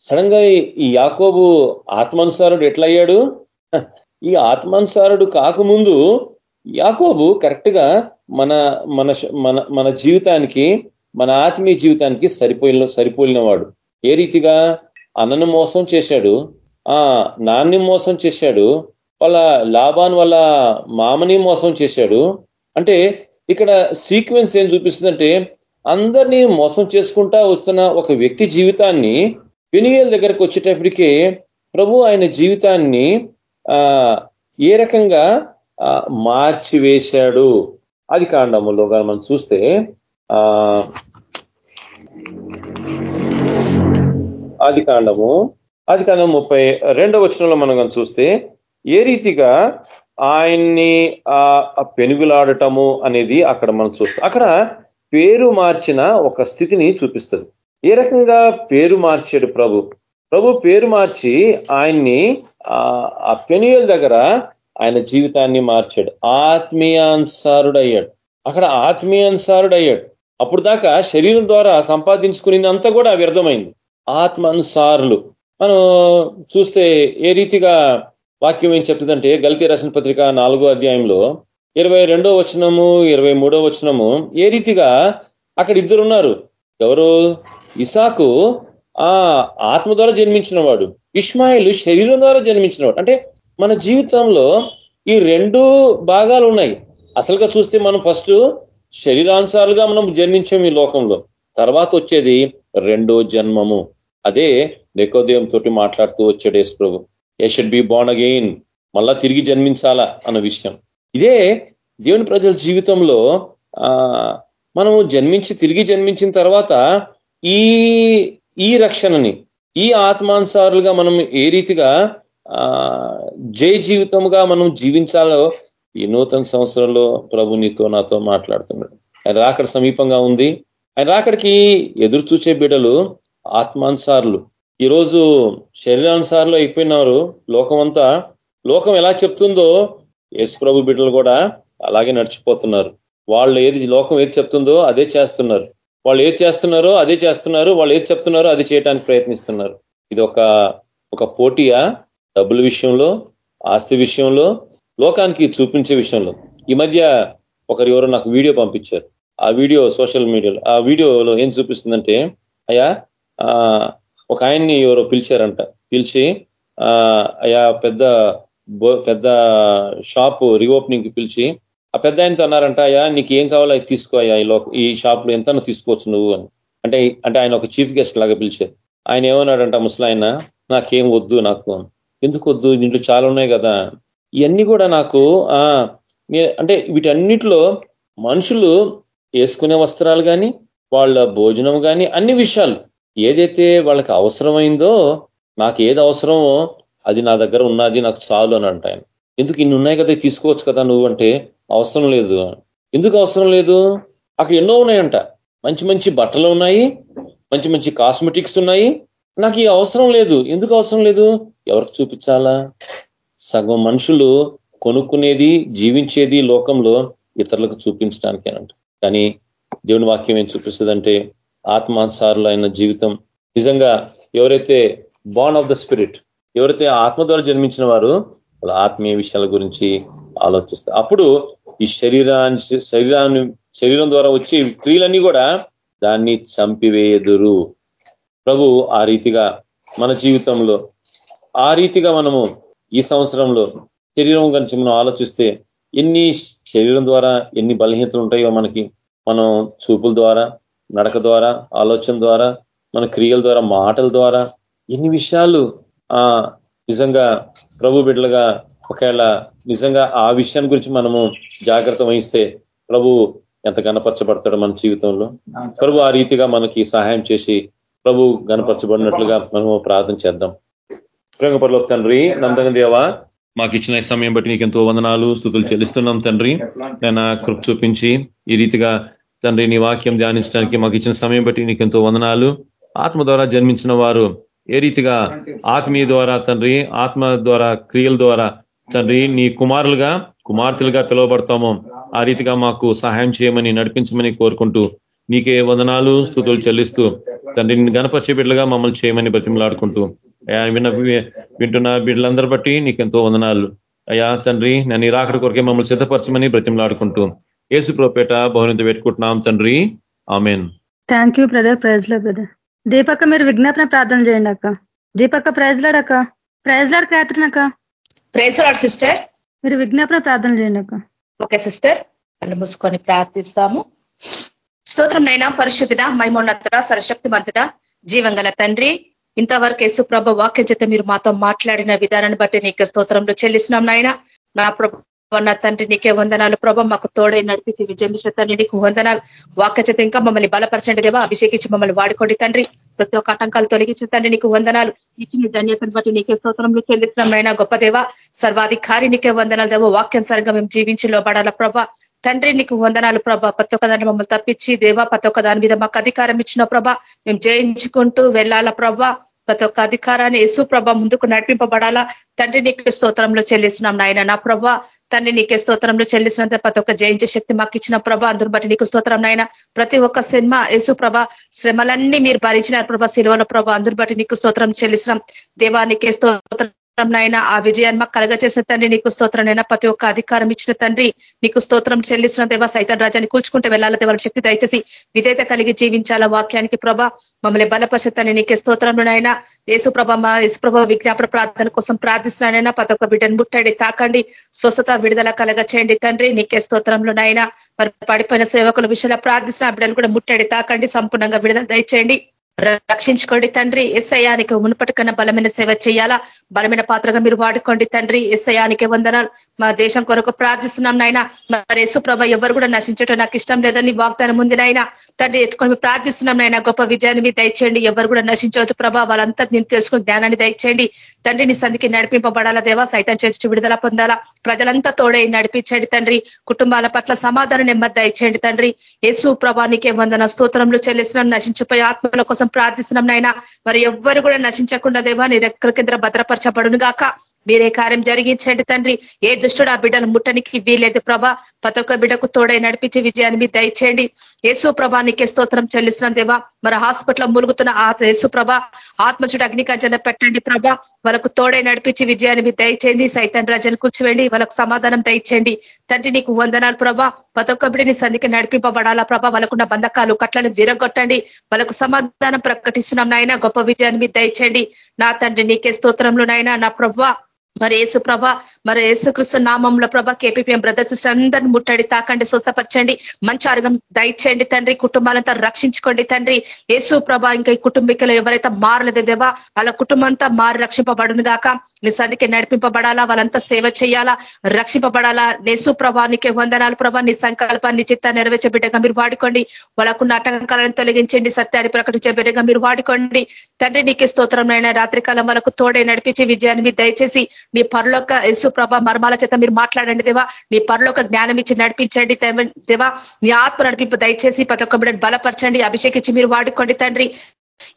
సడన్గా ఈ యాకోబు ఆత్మానుసారుడు ఎట్లయ్యాడు? [laughs] ఈ ఆత్మానుసారుడు కాకముందు యాకోబు కరెక్ట్గా మన మన మన మన జీవితానికి మన ఆత్మీయ జీవితానికి సరిపోయిన సరిపోలినవాడు. ఏ రీతిగా అన్నను మోసం చేశాడు ఆ నాన్ని మోసం చేశాడు వాళ్ళ లాభాన్ వాళ్ళ మామని మోసం చేశాడు. అంటే ఇక్కడ సీక్వెన్స్ ఏం చూపిస్తుందంటే అందరినీ మోసం చేసుకుంటా వస్తున్న ఒక వ్యక్తి జీవితాన్ని వినియల్ దగ్గరకు వచ్చేటప్పటికే ప్రభు ఆయన జీవితాన్ని ఏ రకంగా మార్చివేశాడు. అది కాండములో మనం చూస్తే ఆ ఆది కాండము ఆది కాండము ముప్పై రెండవ వచనంలో మనం చూస్తే ఏ రీతిగా ఆయన్ని ఆ పెనుగులాడటము అనేది అక్కడ మనం చూస్తాం. అక్కడ పేరు మార్చిన ఒక స్థితిని చూపిస్తుంది. ఏ రకంగా పేరు మార్చాడు ప్రభు? ప్రభు పేరు మార్చి ఆయన్ని ఆ పెనుయల దగ్గర ఆయన జీవితాన్ని మార్చాడు. ఆత్మీయానుసారుడు అయ్యాడు అక్కడ ఆత్మీయానుసారుడయ్యాడు. అప్పుడు దాకా శరీరం ద్వారా సంపాదించుకునేదంతా కూడా వ్యర్థమైంది. ఆత్మానుసారులు. మనం చూస్తే ఏ రీతిగా వాక్యం ఏం చెప్తుందంటే గల్తీ రచన పత్రిక నాలుగో అధ్యాయంలో ఇరవై రెండో వచనము ఇరవై మూడో వచనము ఏ రీతిగా అక్కడ ఇద్దరు ఉన్నారు. ఎవరు? ఇసాకు ఆ ఆత్మ ద్వారా జన్మించిన వాడు ఇష్మాయిల్ శరీరం ద్వారా జన్మించినవాడు. అంటే మన జీవితంలో ఈ రెండు భాగాలు ఉన్నాయి. అసలుగా చూస్తే మనం ఫస్ట్ శరీరానుసారులుగా మనం జన్మించాం ఈ లోకంలో. తర్వాత వచ్చేది రెండో జన్మము. అదే నెకోదయం తోటి మాట్లాడుతూ వచ్చాడు యేసు ప్రభు. Ye should be born again మళ్ళా తిరిగి జన్మించాలా? అన్న విషయం. ఇదే దేవుని ప్రజల జీవితంలో ఆ మనము జన్మించి తిరిగి జన్మించిన తర్వాత ఈ ఈ రక్షణని ఈ ఆత్మానుసారులుగా మనం ఏ రీతిగా ఆ జై జీవితంగా మనం జీవించాలో ఈ నూతన సంవత్సరంలో ప్రభు నీతో నాతో మాట్లాడుతున్నాడు. ఆయన రాకడ సమీపంగా ఉంది. ఆయన రాకడికి ఎదురు చూసే బిడ్డలు ఆత్మానుసారులు. ఈరోజు శరీరానుసారులు అయిపోయినారు. లోకమంతా లోకం ఎలా చెప్తుందో యేసు ప్రభు బిడ్డలు కూడా అలాగే నడిచిపోతున్నారు. వాళ్ళు ఏది లోకం ఏది చెప్తుందో అదే చేస్తున్నారు. వాళ్ళు ఏది చేస్తున్నారో అదే చేస్తున్నారు. వాళ్ళు ఏది చెప్తున్నారో అది చేయడానికి ప్రయత్నిస్తున్నారు. ఇది ఒక ఒక పోటీయా? డబ్బుల విషయంలో ఆస్తి విషయంలో లోకానికి చూపించే విషయంలో. ఈ మధ్య ఒకరు ఎవరో నాకు వీడియో పంపించారు. ఆ వీడియో సోషల్ మీడియాలో ఆ వీడియోలో ఏం చూపిస్తుందంటే అయ్యా ఒక ఆయన్ని ఎవరో పిలిచారంట. పిలిచి అయా పెద్ద పెద్ద షాపు రీఓపెనింగ్కి పిలిచి ఆ పెద్ద ఆయనతో అన్నారంట అయ్యా నీకు ఏం కావాలో అది తీసుకో అయ్యా ఈ షాప్లో ఎంత తీసుకోవచ్చు నువ్వు అని. అంటే అంటే ఆయన ఒక చీఫ్ గెస్ట్ లాగా పిలిచారు. ఆయన ఏమన్నాడంట ముసలాయన నాకేం వద్దు నాకు ఎందుకు వద్దు? దీంట్లో చాలా ఉన్నాయి కదా. ఇవన్నీ కూడా నాకు అంటే వీటన్నిటిలో మనుషులు వేసుకునే వస్త్రాలు కానీ వాళ్ళ భోజనం కానీ అన్ని విషయాలు ఏదైతే వాళ్ళకి అవసరమైందో నాకు ఏది అవసరమో అది నా దగ్గర ఉన్నది నాకు చాలు అని అంట ఎందుకు ఇన్ని ఉన్నాయి కదా తీసుకోవచ్చు కదా నువ్వు అంటే అవసరం లేదు. ఎందుకు అవసరం లేదు? అక్కడ ఎన్నో ఉన్నాయంట. మంచి మంచి బట్టలు ఉన్నాయి మంచి మంచి కాస్మెటిక్స్ ఉన్నాయి. నాకు ఈ అవసరం లేదు. ఎందుకు అవసరం లేదు? ఎవరికి చూపించాలా? సగం మనుషులు కొనుక్కునేది జీవించేది లోకంలో ఇతరులకు చూపించడానికేనంట. కానీ దేవుని వాక్యం ఏం చూపిస్తుందంటే ఆత్మానుసారులు అయిన జీవితం. నిజంగా ఎవరైతే బాన్ ఆఫ్ ద స్పిరిట్ ఎవరైతే ఆత్మ ద్వారా జన్మించిన వారు వాళ్ళ ఆత్మీయ విషయాల గురించి ఆలోచిస్తారు. అప్పుడు ఈ శరీరాన్ని శరీరాన్ని శరీరం ద్వారా వచ్చే క్రియలన్నీ కూడా దాన్ని చంపివేయదురు. ప్రభు ఆ రీతిగా మన జీవితంలో ఆ రీతిగా మనము ఈ సంవత్సరంలో శరీరం గురించి మనం ఆలోచిస్తే ఎన్ని శరీరం ద్వారా ఎన్ని బలహీనతలు ఉంటాయో మనకి మనం చూపుల ద్వారా నడక ద్వారా ఆలోచన ద్వారా మన క్రియల ద్వారా మాటల ద్వారా ఎన్ని విషయాలు ఆ నిజంగా ప్రభు బిడ్డలుగా ఒకవేళ నిజంగా ఆ విషయాన్ని గురించి మనము జాగ్రత్త వహిస్తే ప్రభు ఎంత గణపరచబడతాడో మన జీవితంలో. ప్రభు ఆ రీతిగా మనకి సహాయం చేసి ప్రభు గణపరచబడినట్లుగా మనము ప్రార్థన చేద్దాం. ప్రేమపరలో తండ్రి నందన దేవ మాకు ఇచ్చిన సమయం బట్టి నీకు ఎంతో వందనాలు స్థుతులు చెల్లిస్తున్నాం తండ్రి. నేను కృప్ చూపించి ఈ రీతిగా తండ్రి నీ వాక్యం ధ్యానించడానికి మాకు ఇచ్చిన సమయం బట్టి నీకు ఎంతో వందనాలు. ఆత్మ ద్వారా జన్మించిన వారు ఏ రీతిగా ఆత్మీయ ద్వారా తండ్రి ఆత్మ ద్వారా క్రియల ద్వారా తండ్రి నీ కుమారులుగా కుమార్తెలుగా పిలువబడతామో. ఆ రీతిగా మాకు సహాయం చేయమని నడిపించమని కోరుకుంటూ నీకే వందనాలు స్థుతులు చెల్లిస్తూ తండ్రి గణపరిచే బిడ్డలుగా మమ్మల్ని చేయమని బ్రతిమలాడుకుంటూ అయా విన్న వింటున్న బిడ్డలందరి బట్టి నీకెంతో వందనాలు. అయ్యా తండ్రి నన్ను ఇరాకడి కొరకే మమ్మల్ని సిద్ధపరచమని బ్రతిమలాడుకుంటూ ఏసు ప్రోపేట బహునిత పెట్టుకుంటున్నాం తండ్రి. Amen. Thank you brother praise Lord brother దీపక్క మీరు విజ్ఞాపన ప్రార్థన చేయండి అక్క. దీపక్క ప్రైజ్ లాడక్క ప్రైజ్ లాడ్ క్యాథరిన్ అక్క. ప్రైజ్ లాడ్ సిస్టర్ మీరు విజ్ఞాపన ప్రార్థన చేయండి అక్క. ఓకే సిస్టర్ కళ్ళు మూసుకొని ప్రార్థిస్తాము. స్తోత్రం నైనా పరిశుద్ధుడ మైమోన్నతుడ సరశక్తి మంతుడ జీవంగల తండ్రి ఇంతవరకు యేసు ప్రభ వాక్యం చేత మీరు మాతో మాట్లాడిన విధానాన్ని బట్టి నీకు స్తోత్రంలో చెల్లిస్తున్నాం నాయన. నా ప్రభు నా తండ్రి నీకే వందనాలు. ప్రభ మాకు తోడై నడిపించి విజయం తండ్రి నీకు వందనాలు. వాక్య చేత ఇంకా మమ్మల్ని బలపరచండి దేవా. అభిషేకించి మమ్మల్ని వాడుకోండి తండ్రి. ప్రతి ఒక్క ఆటంకాలు తొలగించిన తండ్రి నీకు వందనాలు. ఇచ్చిన ధన్యతను బట్టి నీకే స్తోత్రంలో చెల్లిస్తున్నాం నాయన. గొప్ప దేవ సర్వాధికారి నీకే వందనాలు దేవ. వాక్యానుసారంగా మేము జీవించి లోబడాల ప్రభ. తండ్రి నీకు వందనాలు ప్రభ. ప్రతి ఒక్క దాన్ని మమ్మల్ని తప్పించి దేవా ప్రతి ఒక్క దాని మీద మాకు అధికారం ఇచ్చిన ప్రభ. మేము జయించుకుంటూ వెళ్ళాల ప్రభ. ప్రతి ఒక్క అధికారాన్ని యేసు ప్రభ ముందుకు నడిపింపబడాలా. తండ్రి నీకు స్తోత్రంలో చెల్లిస్తున్నాం నాయన. నా ప్రభ తండ్రి నీకే స్తోత్రంలో చెల్లిసినంత ప్రతి ఒక్క జయించే శక్తి మాకు ఇచ్చిన ప్రభ. అందుని బట్టి నీకు స్తోత్రం నాయన. ప్రతి ఒక్క సినిమా యేసు ప్రభ శ్రమలన్నీ మీరు భరించినారు ప్రభ. శిలువల ప్రభ అందుని బట్టి నీకు స్తోత్రం చెల్లిస్తున్నాం. దేవానికే స్తోత్రం నాయన. ఆ విజయాన్ని మాకు కలగ చేసిన తండ్రి నీకు స్తోత్రం ప్రతి ఒక్క అధికారం ఇచ్చిన తండ్రి నీకు స్తోత్రం చెల్లిస్తున్న దేవ సైతం రాజాన్ని కూల్చుకుంటే వెళ్ళాలి దేవాల శక్తి దయచేసి విధేత కలిగి జీవించాల వాక్యానికి ప్రభ. మమ్మల్ని బలపరిచని నీకే స్తోత్రంలో నాయన. యేసు మా యేసుప్రభ విజ్ఞాపన ప్రార్థన కోసం ప్రార్థిస్తున్నానైనా ప్రతి ఒక్క బిడ్డను ముట్టండి తాకండి స్వస్థత విడుదల కలగ చేయండి తండ్రి నీకే స్తోత్రంలో నాయన. మరి పడిపోయిన సేవకుల విషయంలో ప్రార్థిస్తున్న బిడ్డలు కూడా ముట్టండి తాకండి సంపూర్ణంగా విడుదల దయచేయండి. రక్షించుకోండి తండ్రి. ఎస్ఐయానికి మునుపటి కన్నా బలమైన సేవ చేయాలా? బలమైన పాత్రగా మీరు వాడుకోండి తండ్రి. ఎస్ఐయానికి వందనాలు. మా దేశం కొరకు ప్రార్థిస్తున్నాం నాయన. మరి యేసుప్రభ ఎవరు కూడా నశించటం నాకు ఇష్టం లేదని వాగ్దానం ఉంది నాయన. తండ్రి ఎత్తుకొని ప్రార్థిస్తున్నాం నాయన. గొప్ప విజయాన్ని మీరు దయచేయండి. ఎవరు కూడా నశించవద్దు ప్రభా. వాళ్ళంతా నేను తెలుసుకుని జ్ఞానాన్ని దయచేయండి. తండ్రి నీ సంధికి నడిపింపబడాలా దేవా? సైతం చేసి విడుదల పొందాలా? ప్రజలంతా తోడే నడిపించండి తండ్రి. కుటుంబాల పట్ల సమాధానం నెమ్మది దయచేయండి తండ్రి. యేసు ప్రభానికే వందన స్తోత్రంలో చెల్లిస్తున్నాం. నశించిపోయే ఆత్మల కోసం ప్రార్థిస్తున్నాం నాయన. మరి ఎవ్వరు కూడా నశించకుండా దేవా నీ రెక్కల కింద భద్రపరచబడును గాక. మీరే కార్యం జరిగించండి తండ్రి. ఏ దుష్టుడు ఆ బిడ్డను ముట్టనికి వీలేదు ప్రభా. ప్రతి ఒక్క బిడ్డకు తోడై నడిపించి విజయాన్ని మీరు దయచేయండి. యేసు ప్రభా నీకే స్తోత్రం చెల్లిస్తున్నాం దేవా. మరి హాస్పిటల్ ములుగుతున్న ఆ యేసు ప్రభ ఆత్మచుడు అగ్నికంచన పెట్టండి ప్రభా. వాళ్ళకు తోడై నడిపించి విజయాన్ని దయచేయండి. సైతం రాజాన్ని కూర్చోండి వాళ్ళకు సమాధానం దయచేయండి. తండ్రి నీకు వందనాలు ప్రభా. ప్రతి బిడ్డని సంధికి నడిపింపబడాలా ప్రభా. వాళ్ళకున్న బంధకాలు కట్లను విరగొట్టండి. వాళ్ళకు సమాధానం ప్రకటిస్తున్నాం నాయన. గొప్ప విజయాన్ని దయచేయండి. నా తండ్రి నీకే స్తోత్రంలో నాయన. నా ప్రభా మరి యేసు ప్రభ మరి యేసుకృష్ణ నామంలో ప్రభ కేపీపీఎం బ్రదర్స్ సిస్టర్ అందరిని ముట్టడి తాకండి స్వస్థపరచండి మంచి ఆరోగ్యం దయచేయండి తండ్రి కుటుంబాలంతా రక్షించుకోండి తండ్రి. యేసు ప్రభ ఇంకా ఈ కుటుంబీకులు ఎవరైతే మారలేదు దేవా వాళ్ళ కుటుంబంతా మారి రక్షింపబడును గాక. నీ సదికి నడిపింపబడాలా వాళ్ళంతా సేవ చేయాలా రక్షింపబడాలా. నేసు ప్రభానికి వందనాలు ప్రభా నీ సంకల్పాన్ని చిత్త నెరవేర్చే బిడ్డగా మీరు వాడుకోండి. వాళ్ళకున్న ఆటంకాలను తొలగించండి సత్యాన్ని ప్రకటించే బిడ్డగా మీరు వాడుకోండి. తండ్రి నీకే స్తోత్రం రాత్రికాలం వాళ్ళకు తోడే నడిపించి విజయాన్ని మీరు దయచేసి నీ పరలోక యేసు ప్రభ మర్మాల చేత మీరు మాట్లాడండి దేవా. నీ పరలోక జ్ఞానం ఇచ్చి నడిపించండి దేవా నీ ఆత్మ నడిపింపు దయచేసి ప్రతి ఒక్క బిడ్డను బలపరచండి. అభిషేకించి మీరు వాడుకోండి తండ్రి.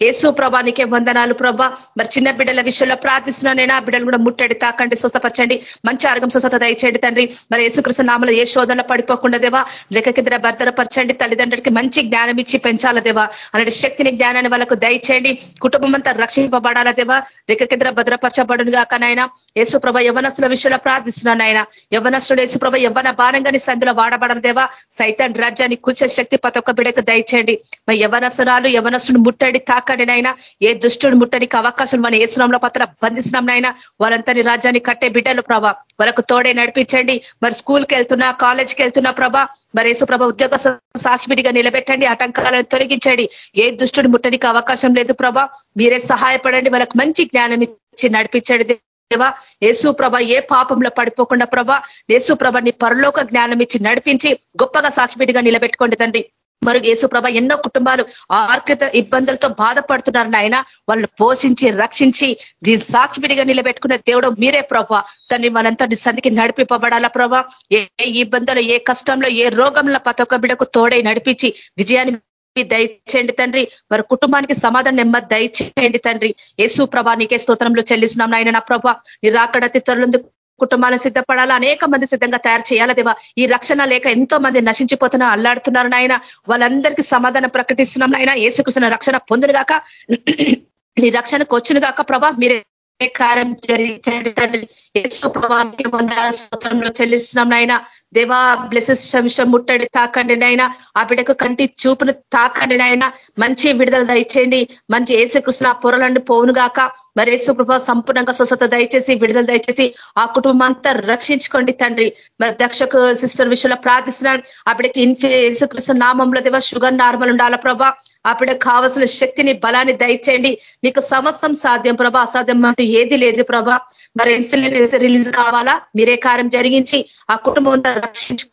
ఏసు ప్రభానికే వందనాలు ప్రభా. మరి చిన్న బిడ్డల విషయంలో ప్రార్థిస్తున్నానైనా ఆ బిడ్డలు కూడా ముట్టడి తాకండి స్వస్థపరచండి. మంచి ఆరోగ్యం స్వస్థత దయచేయండి తండ్రి. మరి యేసుకృష్ణ నామలు ఏ శోధనలో పడిపోకుండా దేవా రెక్క కింద భద్రపరచండి. తల్లిదండ్రులకి మంచి జ్ఞానం ఇచ్చి పెంచాల దేవా? అలాంటి శక్తిని జ్ఞానాన్ని వాళ్ళకు దయచేయండి. కుటుంబం అంతా రక్షింపబడాల దేవా? రెక్క కింద భద్రపరచబడును కాకనైనా యేసు యేసుప్రభ యవనస్తుల విషయంలో ప్రార్థిస్తున్నాను ఆయన యవనస్తుడు యేసుప్రభ యవన భారంగాని సందులో వాడబడరు దేవా. సైతాన్ రాజ్యాన్ని కూర్చే శక్తి ప్రతి ఒక్క బిడకు దయచేయండి. మరి యవనసురాలు యవనస్తుడు ముట్టడి తాకండి నాయన ఏ దుష్టుడు ముట్టనికి అవకాశం మన ఏసునాంలో పత్ర బంధిస్తున్నాం నాయన. వాళ్ళంతని రాజ్యాన్ని కట్టే బిడ్డలు ప్రభా. వాళ్ళకు తోడే నడిపించండి. మరి స్కూల్కి వెళ్తున్నా కాలేజ్కి వెళ్తున్నా ప్రభా. మరి యేసు ప్రభ ఉద్యోగ సాక్షిడిగా నిలబెట్టండి. ఆటంకాలను తొలగించండి. ఏ దుష్టుడు ముట్టనికి అవకాశం లేదు ప్రభా. మీరే సహాయపడండి. వాళ్ళకు మంచి జ్ఞానం ఇచ్చి నడిపించండి దేవా. యేసు ప్రభ ఏ పాపంలో పడిపోకుండా ప్రభ. యేసు ప్రభ నీ పరలోక జ్ఞానం ఇచ్చి నడిపించి గొప్పగా సాక్షిపిడిగా నిలబెట్టుకోండి తండ్రి. మరి యేసు ప్రభ ఎన్నో కుటుంబాలు ఆర్థిక ఇబ్బందులతో బాధపడుతున్నారు నాయన. వాళ్ళని పోషించి రక్షించి దీని సాక్షిపిడిగా నిలబెట్టుకున్న దేవుడు మీరే ప్రభ. తండ్రి మనంతా సంధికి నడిపిపబడాలా ప్రభ? ఏ ఇబ్బందులు ఏ కష్టంలో ఏ రోగంలో ప్రతి బిడకు తోడై నడిపించి విజయాన్ని దయచేయండి తండ్రి. వారి కుటుంబానికి సమాధానం నెమ్మది దయచేయండి తండ్రి. యేసు ప్రభా నీకే స్తోత్రంలో చెల్లిస్తున్నాం నాయన నా ప్రభా. నీ రాకడ తిత్తరులందు కుటుంబాలు సిద్ధపడాలా? అనేక మంది సిద్ధంగా తయారు చేయాలా దేవా? ఈ రక్షణ లేక ఎంతో మంది నశించిపోతున్నా అల్లాడుతున్నారు నాయన. వాళ్ళందరికీ సమాధానం ప్రకటిస్తున్నాం నాయన. ఏసుకృష్ణ రక్షణ పొందును గాక నీ రక్షణకు వచ్చును గాక ప్రభా మీరే కార్యం జరిగించండి తండ్రి ఏసు ప్రభావానికి పొందాల స్తోత్రంలో చెల్లిస్తున్నాం నాయన. దేవా బ్లెసెస్ ఇష్టం ముట్టడి తాకండి నాయన. ఆ బిడ్డకు కంటి చూపును తాకండి నాయన. మంచి విడుదల దయచేయండి. మంచి ఏసుకృష్ణ పొరలను పోవును గాక. మరి యేసు ప్రభా సంపూర్ణంగా స్వస్థత దయచేసి విడుదల దయచేసి ఆ కుటుంబం అంతా రక్షించుకోండి తండ్రి. మరి దక్షకు సిస్టర్ విషయంలో ప్రార్థిస్తున్నాడు. ఆ బిడ్డకి ఇన్ఫి ఏసుకృష్ణ నామంలో దేవా షుగర్ నార్మల్ ఉండాల ప్రభా? అప్పుడే కావలసిన శక్తిని బలాన్ని దయచేయండి. నీకు సమస్తం సాధ్యం ప్రభా. అసాధ్యం అంటూ ఏది లేదు ప్రభా. మరి ఇన్సులిన్ రిలీజ్ కావాలా? మీరే కార్యం జరిగించి ఆ కుటుంబం రక్షించు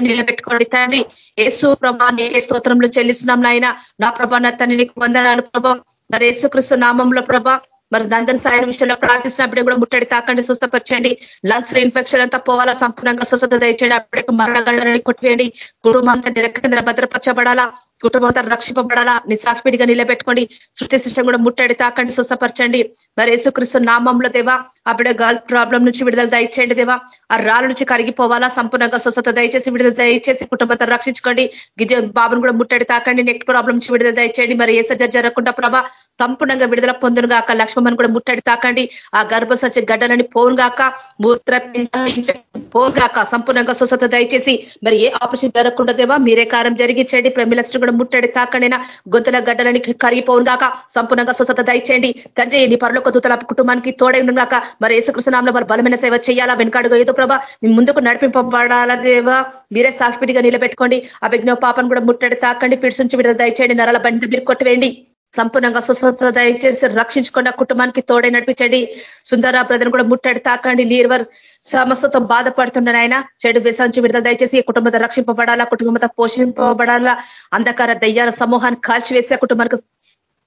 నిలబెట్టుకోండి తండ్రి. ఏసు ప్రభా నేనే స్తోత్రంలో చెల్లిస్తున్నాం నాయన. నా ప్రభా నా తన నీకు వందనాలు ప్రభా. మరి యేసుక్రీస్తు నామంలో ప్రభా మరి నందన సాయం విషయంలో ప్రార్థిస్తున్నప్పుడు కూడా ముట్టడి తాకండి స్వస్థపరచండి. లంగ్స్ ఇన్ఫెక్షన్ అంతా పోవాలా? సంపూర్ణంగా స్వస్థత దయచేయండి. అప్పటికి మరణగండని కొట్టివేయండి. కుటుంబం అంతా నిరక్క భద్రపరచబడాలా? కుటుంబం అంతా రక్షింపబడాలా? నిసాక్షిడిగా నిలబెట్టుకోండి. శృతి శిష్టం కూడా ముట్టడి తాకండి స్వస్థపరచండి. మరి యేసుక్రీస్తు నామంలో దేవా అప్పుడే గాల్ ప్రాబ్లం నుంచి విడుదల దయచేయండి దేవా. ఆ రాళ్ళ నుంచి కరిగిపోవాలా? సంపూర్ణంగా స్వస్థత దయచేసి విడుదల దయచేసి కుటుంబంతో రక్షించుకోండి. గిద్య బాబును కూడా ముట్టడి తాకండి. నెక్ ప్రాబ్లం నుంచి విడుదల దయచేయండి. మరి ఏ సజ్జ జరగకుండా ప్రభా సంపూర్ణంగా విడుదల పొందును గాక. లక్ష్మణ్ కూడా ముట్టడి తాకండి. ఆ గర్భసత్య గడ్డలని పోను గాక. మూత్ర [laughs] పోను గాక. సంపూర్ణంగా స్వస్థత దయచేసి మరి ఏ ఆపరేషన్ జరగకుండా దేవా మీరే కారం జరిగించండి. ప్రమిలస్టు కూడా ముట్టడి తాకండినా గొంతుల గడ్డలని కరిగిపోను గాక సంపూర్ణంగా స్వస్థత దయచేయండి. తండ్రి నీ పరలోక దూతల కుటుంబానికి తోడై గాక మరి యేసుకృష్ణనామలో వారు బలమైన సేవ చేయాలా? వెనకాడుగా ఏదో ప్రభా ముందుకు నడిపింపబడాలా దేవా? మీరే సాక్షిపిడిగా నిలబెట్టుకోండి. అభిజ్ఞ పాపను కూడా ముట్టడి తాకండి. ఫిడ్స్ నుంచి విడుదల దయచేయండి. నరాల బండి మీరు కొట్టివేయండి. సంపూర్ణంగా స్వస్థత దయచేసి రక్షించుకున్న కుటుంబానికి తోడై నడిపించండి. సుందర బ్రదర్ కూడా ముట్టడి తాకండి. లీర్వర్ సమస్యతో బాధపడుతున్న ఆయన చెడు వ్యసంచి విడుదల దయచేసి కుటుంబంతో రక్షింపబడాలా కుటుంబంతో పోషింపబడాలా. అంధకార దయ్యాల సమూహాన్ని కాల్చివేసే కుటుంబానికి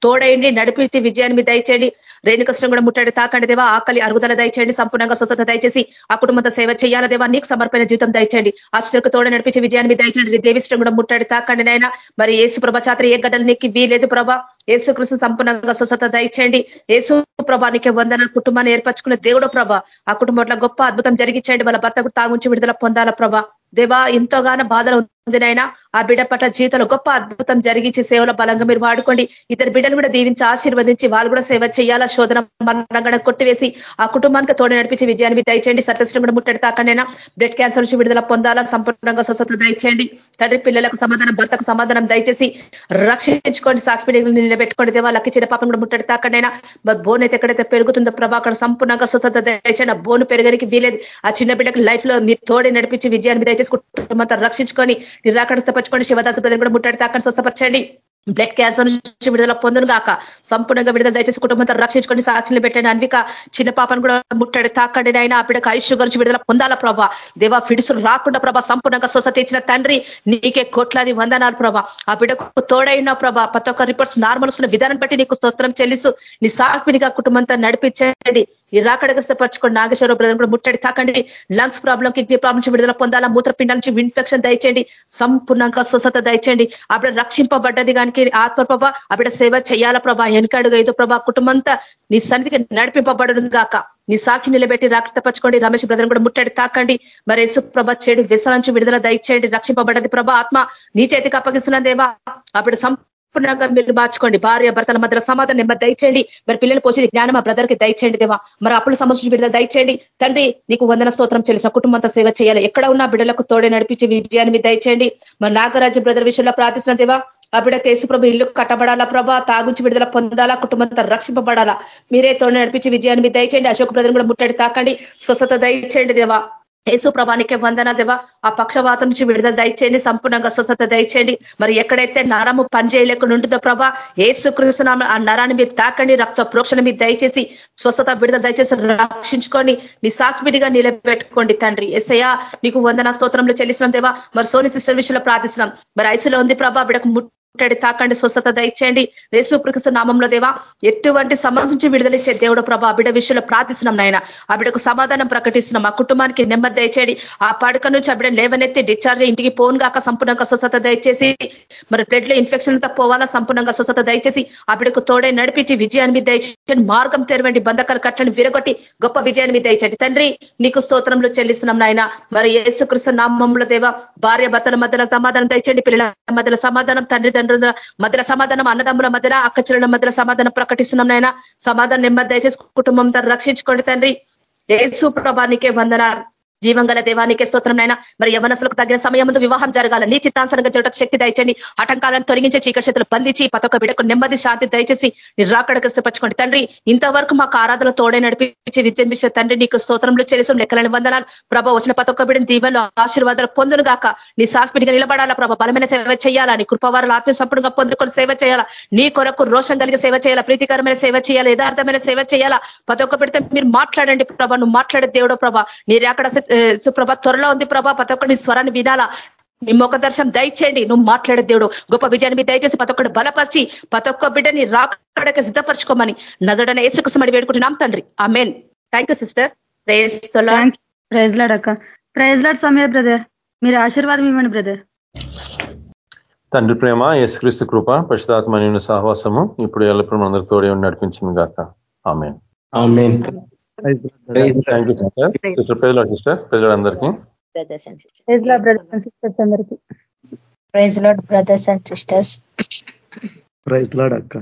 తోడయండి నడిపించి విజయాన్ని మీ దయచేయండి రేణుకృష్ణం కూడా ముట్టాడి తాకండి దేవా. ఆకలి అరుగుదల దయచేయండి. సంపూర్ణంగా స్వస్థత దయచేసి ఆ కుటుంబంతో సేవ చేయాల దేవా? నీకు సమర్పణ జీవితం దయచేయండి. ఆశ్చర్యకు తోడ నడిపించే విజయాన్ని దయచేయండి. దేవిష్టం కూడా ముట్టడి తాకండి నైనా మరి ఏసు ప్రభ చాత్ర ఏ గడ్డలు నీకు వీలేదు ప్రభా. ఏసు కృష్ణ సంపూర్ణంగా స్వస్థత దయచేయండి. ఏసు ప్రభానికి వందన కుటుంబాన్ని ఏర్పరచుకున్న దేవుడు ప్రభ. ఆ కుటుంబంలో గొప్ప అద్భుతం జరిగించండి వాళ్ళ భర్త తాగుంచి విడుదల పొందాల ప్రభా. దేవా ఎంతోగానో బాధలు ఉందినైనా ఆ బిడ్డ పట్ల జీవితంలో గొప్ప అద్భుతం జరిగించి సేవల బలంగా మీరు వాడుకోండి. ఇద్దరు బిడ్డలు కూడా దీవించి ఆశీర్వదించి వాళ్ళు కూడా సేవ చేయాలా? శోధన మరణంగా కొట్టివేసి ఆ కుటుంబానికి తోడు నడిపించి విజయాన్ని దయచేయండి. సత్యశ్రం కూడా ముట్టడి తాకండినా బ్లడ్ క్యాన్సర్ నుంచి విడుదల పొందాలా? సంపూర్ణంగా స్వస్థత దయచేయండి. తండ్రి పిల్లలకు సమాధానం భర్తకు సమాధానం దయచేసి రక్షించుకోండి. సాక్షి నిలబెట్టుకోండి. దేవా లక్కి చిన్న పాపం కూడా ముట్టడి తాకండినా బోన్ అయితే ఎక్కడైతే పెరుగుతుందో ప్రభా అక్కడ సంపూర్ణంగా స్వస్థత దయచేయండి. ఆ బోను పెరగడానికి వీలేదు. ఆ చిన్న బిడ్డకు లైఫ్లో మీరు తోడి నడిపించి విజయాన్ని దయచేసి కుటుంబంతో రక్షించుకొని నిరాకరితపరచుకొని శివదాసు ప్రజలు కూడా ముట్టడి తాకని స్వస్థపరచండి. బ్లడ్ క్యాన్సర్ నుంచి విడుదల పొందును గాక. సంపూర్ణంగా విడుదల దయచేసి కుటుంబంతో రక్షించుకొని సాక్షులు పెట్టండి. అన్విక చిన్న పాపను కూడా ముట్టడి తాకండి అయినా ఆ బిడ్డకు ఐశ్వ గురించి విడుదల పొందాల ప్రభా? దేవా ఫిడుసులు రాకుండా ప్రభా సంపూర్ణంగా స్వస్థత ఇచ్చిన తండ్రి నీకే కోట్లాది వందనాలు ప్రభా. ఆ బిడ్డకు తోడైన ప్రభా. ప్రతి ఒక్క రిపోర్ట్స్ నార్మల్ వస్తున్న విధానం బట్టి నీకు స్తోత్రం చెల్లిస్తూ నీ సాక్షినిగా కుటుంబంతో నడిపించండి. ఈ రాకడగస్తే పరచుకోండి నాగేశ్వర బ్రదర్ కూడా ముట్టడి తాకండి. లంగ్స్ ప్రాబ్లం కిడ్నీ ప్రాబ్లం నుంచి విడుదల పొందాలా. మూత్రపిండాల నుంచి ఇన్ఫెక్షన్ దయచేయండి. సంపూర్ణంగా స్వస్థత దయచేయండి. ఆ రక్షింపబడ్డది కానీ ఆత్మ ప్రభా ఆ బిడ్డ సేవ చేయాల ప్రభా. వెనకాడుగా ఏదో ప్రభా. కుటుంబంతా నీ సన్నిధికి నడిపింపబడను గాక. నీ సాక్షి నిలబెట్టి రక్తపరచుకోండి రమేష్ బ్రదర్ కూడా ముట్టడి తాకండి. మరి యేసు ప్రభ చెడు విసల విడుదల దయచేయండి. రక్షింపబడ్డది ప్రభా. ఆత్మ నీ చేతికి అప్పగిస్తున్న దేవా. సంపూర్ణంగా మీరు మార్చుకోండి. భార్య భర్తల మధ్య సమాధానం నెమ్మది దయచేయండి. మరి పిల్లలు పోసి జ్ఞానం మా బ్రదర్కి దయచేయండి దేవా. మరి అప్పులు సమస్య విడుదల దయచేయండి. తండ్రి నీకు వందన స్తోత్రం చేసిన కుటుంబంతో సేవ చేయాలి. ఎక్కడ ఉన్న బిడ్డలకు తోడే నడిపించి విజయాన్ని మీరు దయచేయండి. మరి నాగరాజు బ్రదర్ విషయంలో ప్రార్థిస్తున్న దేవా. ఆ బిడ్డ కేసు ప్రభు ఇల్లు కట్టబడాలా ప్రభా? తాగుంచి విడుదల పొందాలా? కుటుంబంతో రక్షింపబడాలా? మీరే తోడు నడిపించి విజయాన్ని మీరు దయచేయండి. అశోక్ బ్రదర్ కూడా ముట్టడి తాకండి. స్వస్థత దయచేయండి దేవా. యేసు ప్రభానికే వందన దేవ. ఆ పక్షవాతం నుంచి విడుదల దయచేయండి సంపూర్ణంగా స్వస్థత దయచేయండి. మరి ఎక్కడైతే నరము పనిచేయలేకుండా ఉంటుందో ప్రభా ఏసు ఆ నరాన్ని మీరు తాకండి రక్త ప్రోక్షణ మీరు దయచేసి స్వస్థత విడుదల దయచేసి రక్షించుకొని నీ సాక్విడిగా నిలబెట్టుకోండి తండ్రి. ఎస్ఐయా నీకు వందన స్తోత్రంలో చెల్లిస్తున్నాం దేవా. మరి సోని సిస్టర్ విషయంలో ప్రార్థిస్తున్నాం. మరి ఐసులో ఉంది ప్రభా బిడకు ముట్టడి తాకండి స్వస్థత దయచేయండి. యేసు ప్రకృష్ణ నామంలో దేవా ఎటువంటి సమస్య నుంచి విడుదలిచ్చే దేవుడు ప్రభా బిడ విషయంలో ప్రార్థిస్తున్నాం నాయన. ఆ సమాధానం ప్రకటిస్తున్నాం. ఆ కుటుంబానికి నెమ్మది దయచేయండి. ఆ పడక నుంచి ఆ లేవనెత్తి డిశ్చార్జ్ ఇంటికి పోను కాక సంపూర్ణంగా స్వస్థత దయచేసి మరి బ్లడ్లో ఇన్ఫెక్షన్ అంతా పోవాలా సంపూర్ణంగా స్వస్థత దయచేసి ఆ తోడే నడిపించి విజయాన్ని మీద దయచేయండి. మార్గం తెరవండి బంధకాల కట్టని విరగొట్టి గొప్ప విజయాన్ని మీద దయచేయండి. తండ్రి నీకు స్తోత్రంలో చెల్లిస్తున్నాం నాయన. మరి యేసుకృష్ణ నామంలో దేవా భార్య భర్తల మధ్యలో సమాధానం దయచేయండి పిల్లల మధ్యలో సమాధానం తండ్రి తల్లిదండ్రుల మధ్యలో సమాధానం అన్నదమ్ముల మధ్యలో అక్కచెల్లెల మధ్యలో సమాధానం ప్రకటిస్తున్నాం నాయన. సమాధానం నెమ్మది దయచేసి కుటుంబం రక్షించుకోండి తండ్రి. ఏసు ప్రభానికే వందనాలు. జీవంగల దేవానికే స్తోత్రంనైనా మరి యవనసులకు తగిన సమయం ముందు వివాహం జరగాల. నీ చిత్తాంతరంగా జరగటకు శక్తి దయచండి. ఆటంకాలను తొలగించే చీకటి చేతులు బంధించి పతొక బిడకు నెమ్మది శాంతి దయచేసి నీ కష్టపరచుకోండి తండ్రి ఇంతవరకు మాకు ఆరాధన తోడే నడిపించి విజయం తండ్రి నీకు స్తోత్రంలో చెల్లిసం లెక్కలని వందనాలు. ప్రభ వచ్చిన పతొక్క బిడ్డని దీవెలు ఆశీర్వాదాలు పొందును గాక. నీ సాక్షిగా నిలబడాలా ప్రభ. బలమైన సేవ చేయాలా. నీ కృపవారాలు ఆత్మ సంపూర్ణంగా పొందుకొని సేవ చేయాలా. నీ కొరకు రోషం కలిగి సేవ చేయాలా. ప్రీతికరమైన సేవ చేయాలా. యథార్థమైన సేవ చేయాలా. పతొక్క బిడితే మీరు మాట్లాడండి ప్రభ. నువ్వు మాట్లాడే దేవుడో ప్రభ. నీ అక్కడ ప్రభ త్వరలో ఉంది ప్రభ ప్రతి ఒక్కటి స్వరాన్ని వినాలా? నీ ముఖ దర్శనం దయచేయండి నువ్వు మాట్లాడే దేవుడు. గొప్ప విజయాన్ని మీ దయచేసి ప్రతి ఒక్కటి బలపరిచి ప్రతి ఒక్క బిడ్డని రాకడకి సిద్ధపరచుకోమని నజడన ఏసుకుసమడి వేడుకుంటున్నాం తండ్రి. Amen thank you sister praise praise Lord అక్క. Praise Lord Samaya brother. మీరు ఆశీర్వాదం ఇవ్వండి బ్రదర్. తండ్రి ప్రేమ యేసుక్రీస్తు కృప పశుతాత్మ సహవాసము ఇప్పుడు ఎల్లప్పుడు అందరి తోడే నడిపించింది గాక. Amen praise Lord brothers and sisters praise Lord అక్క.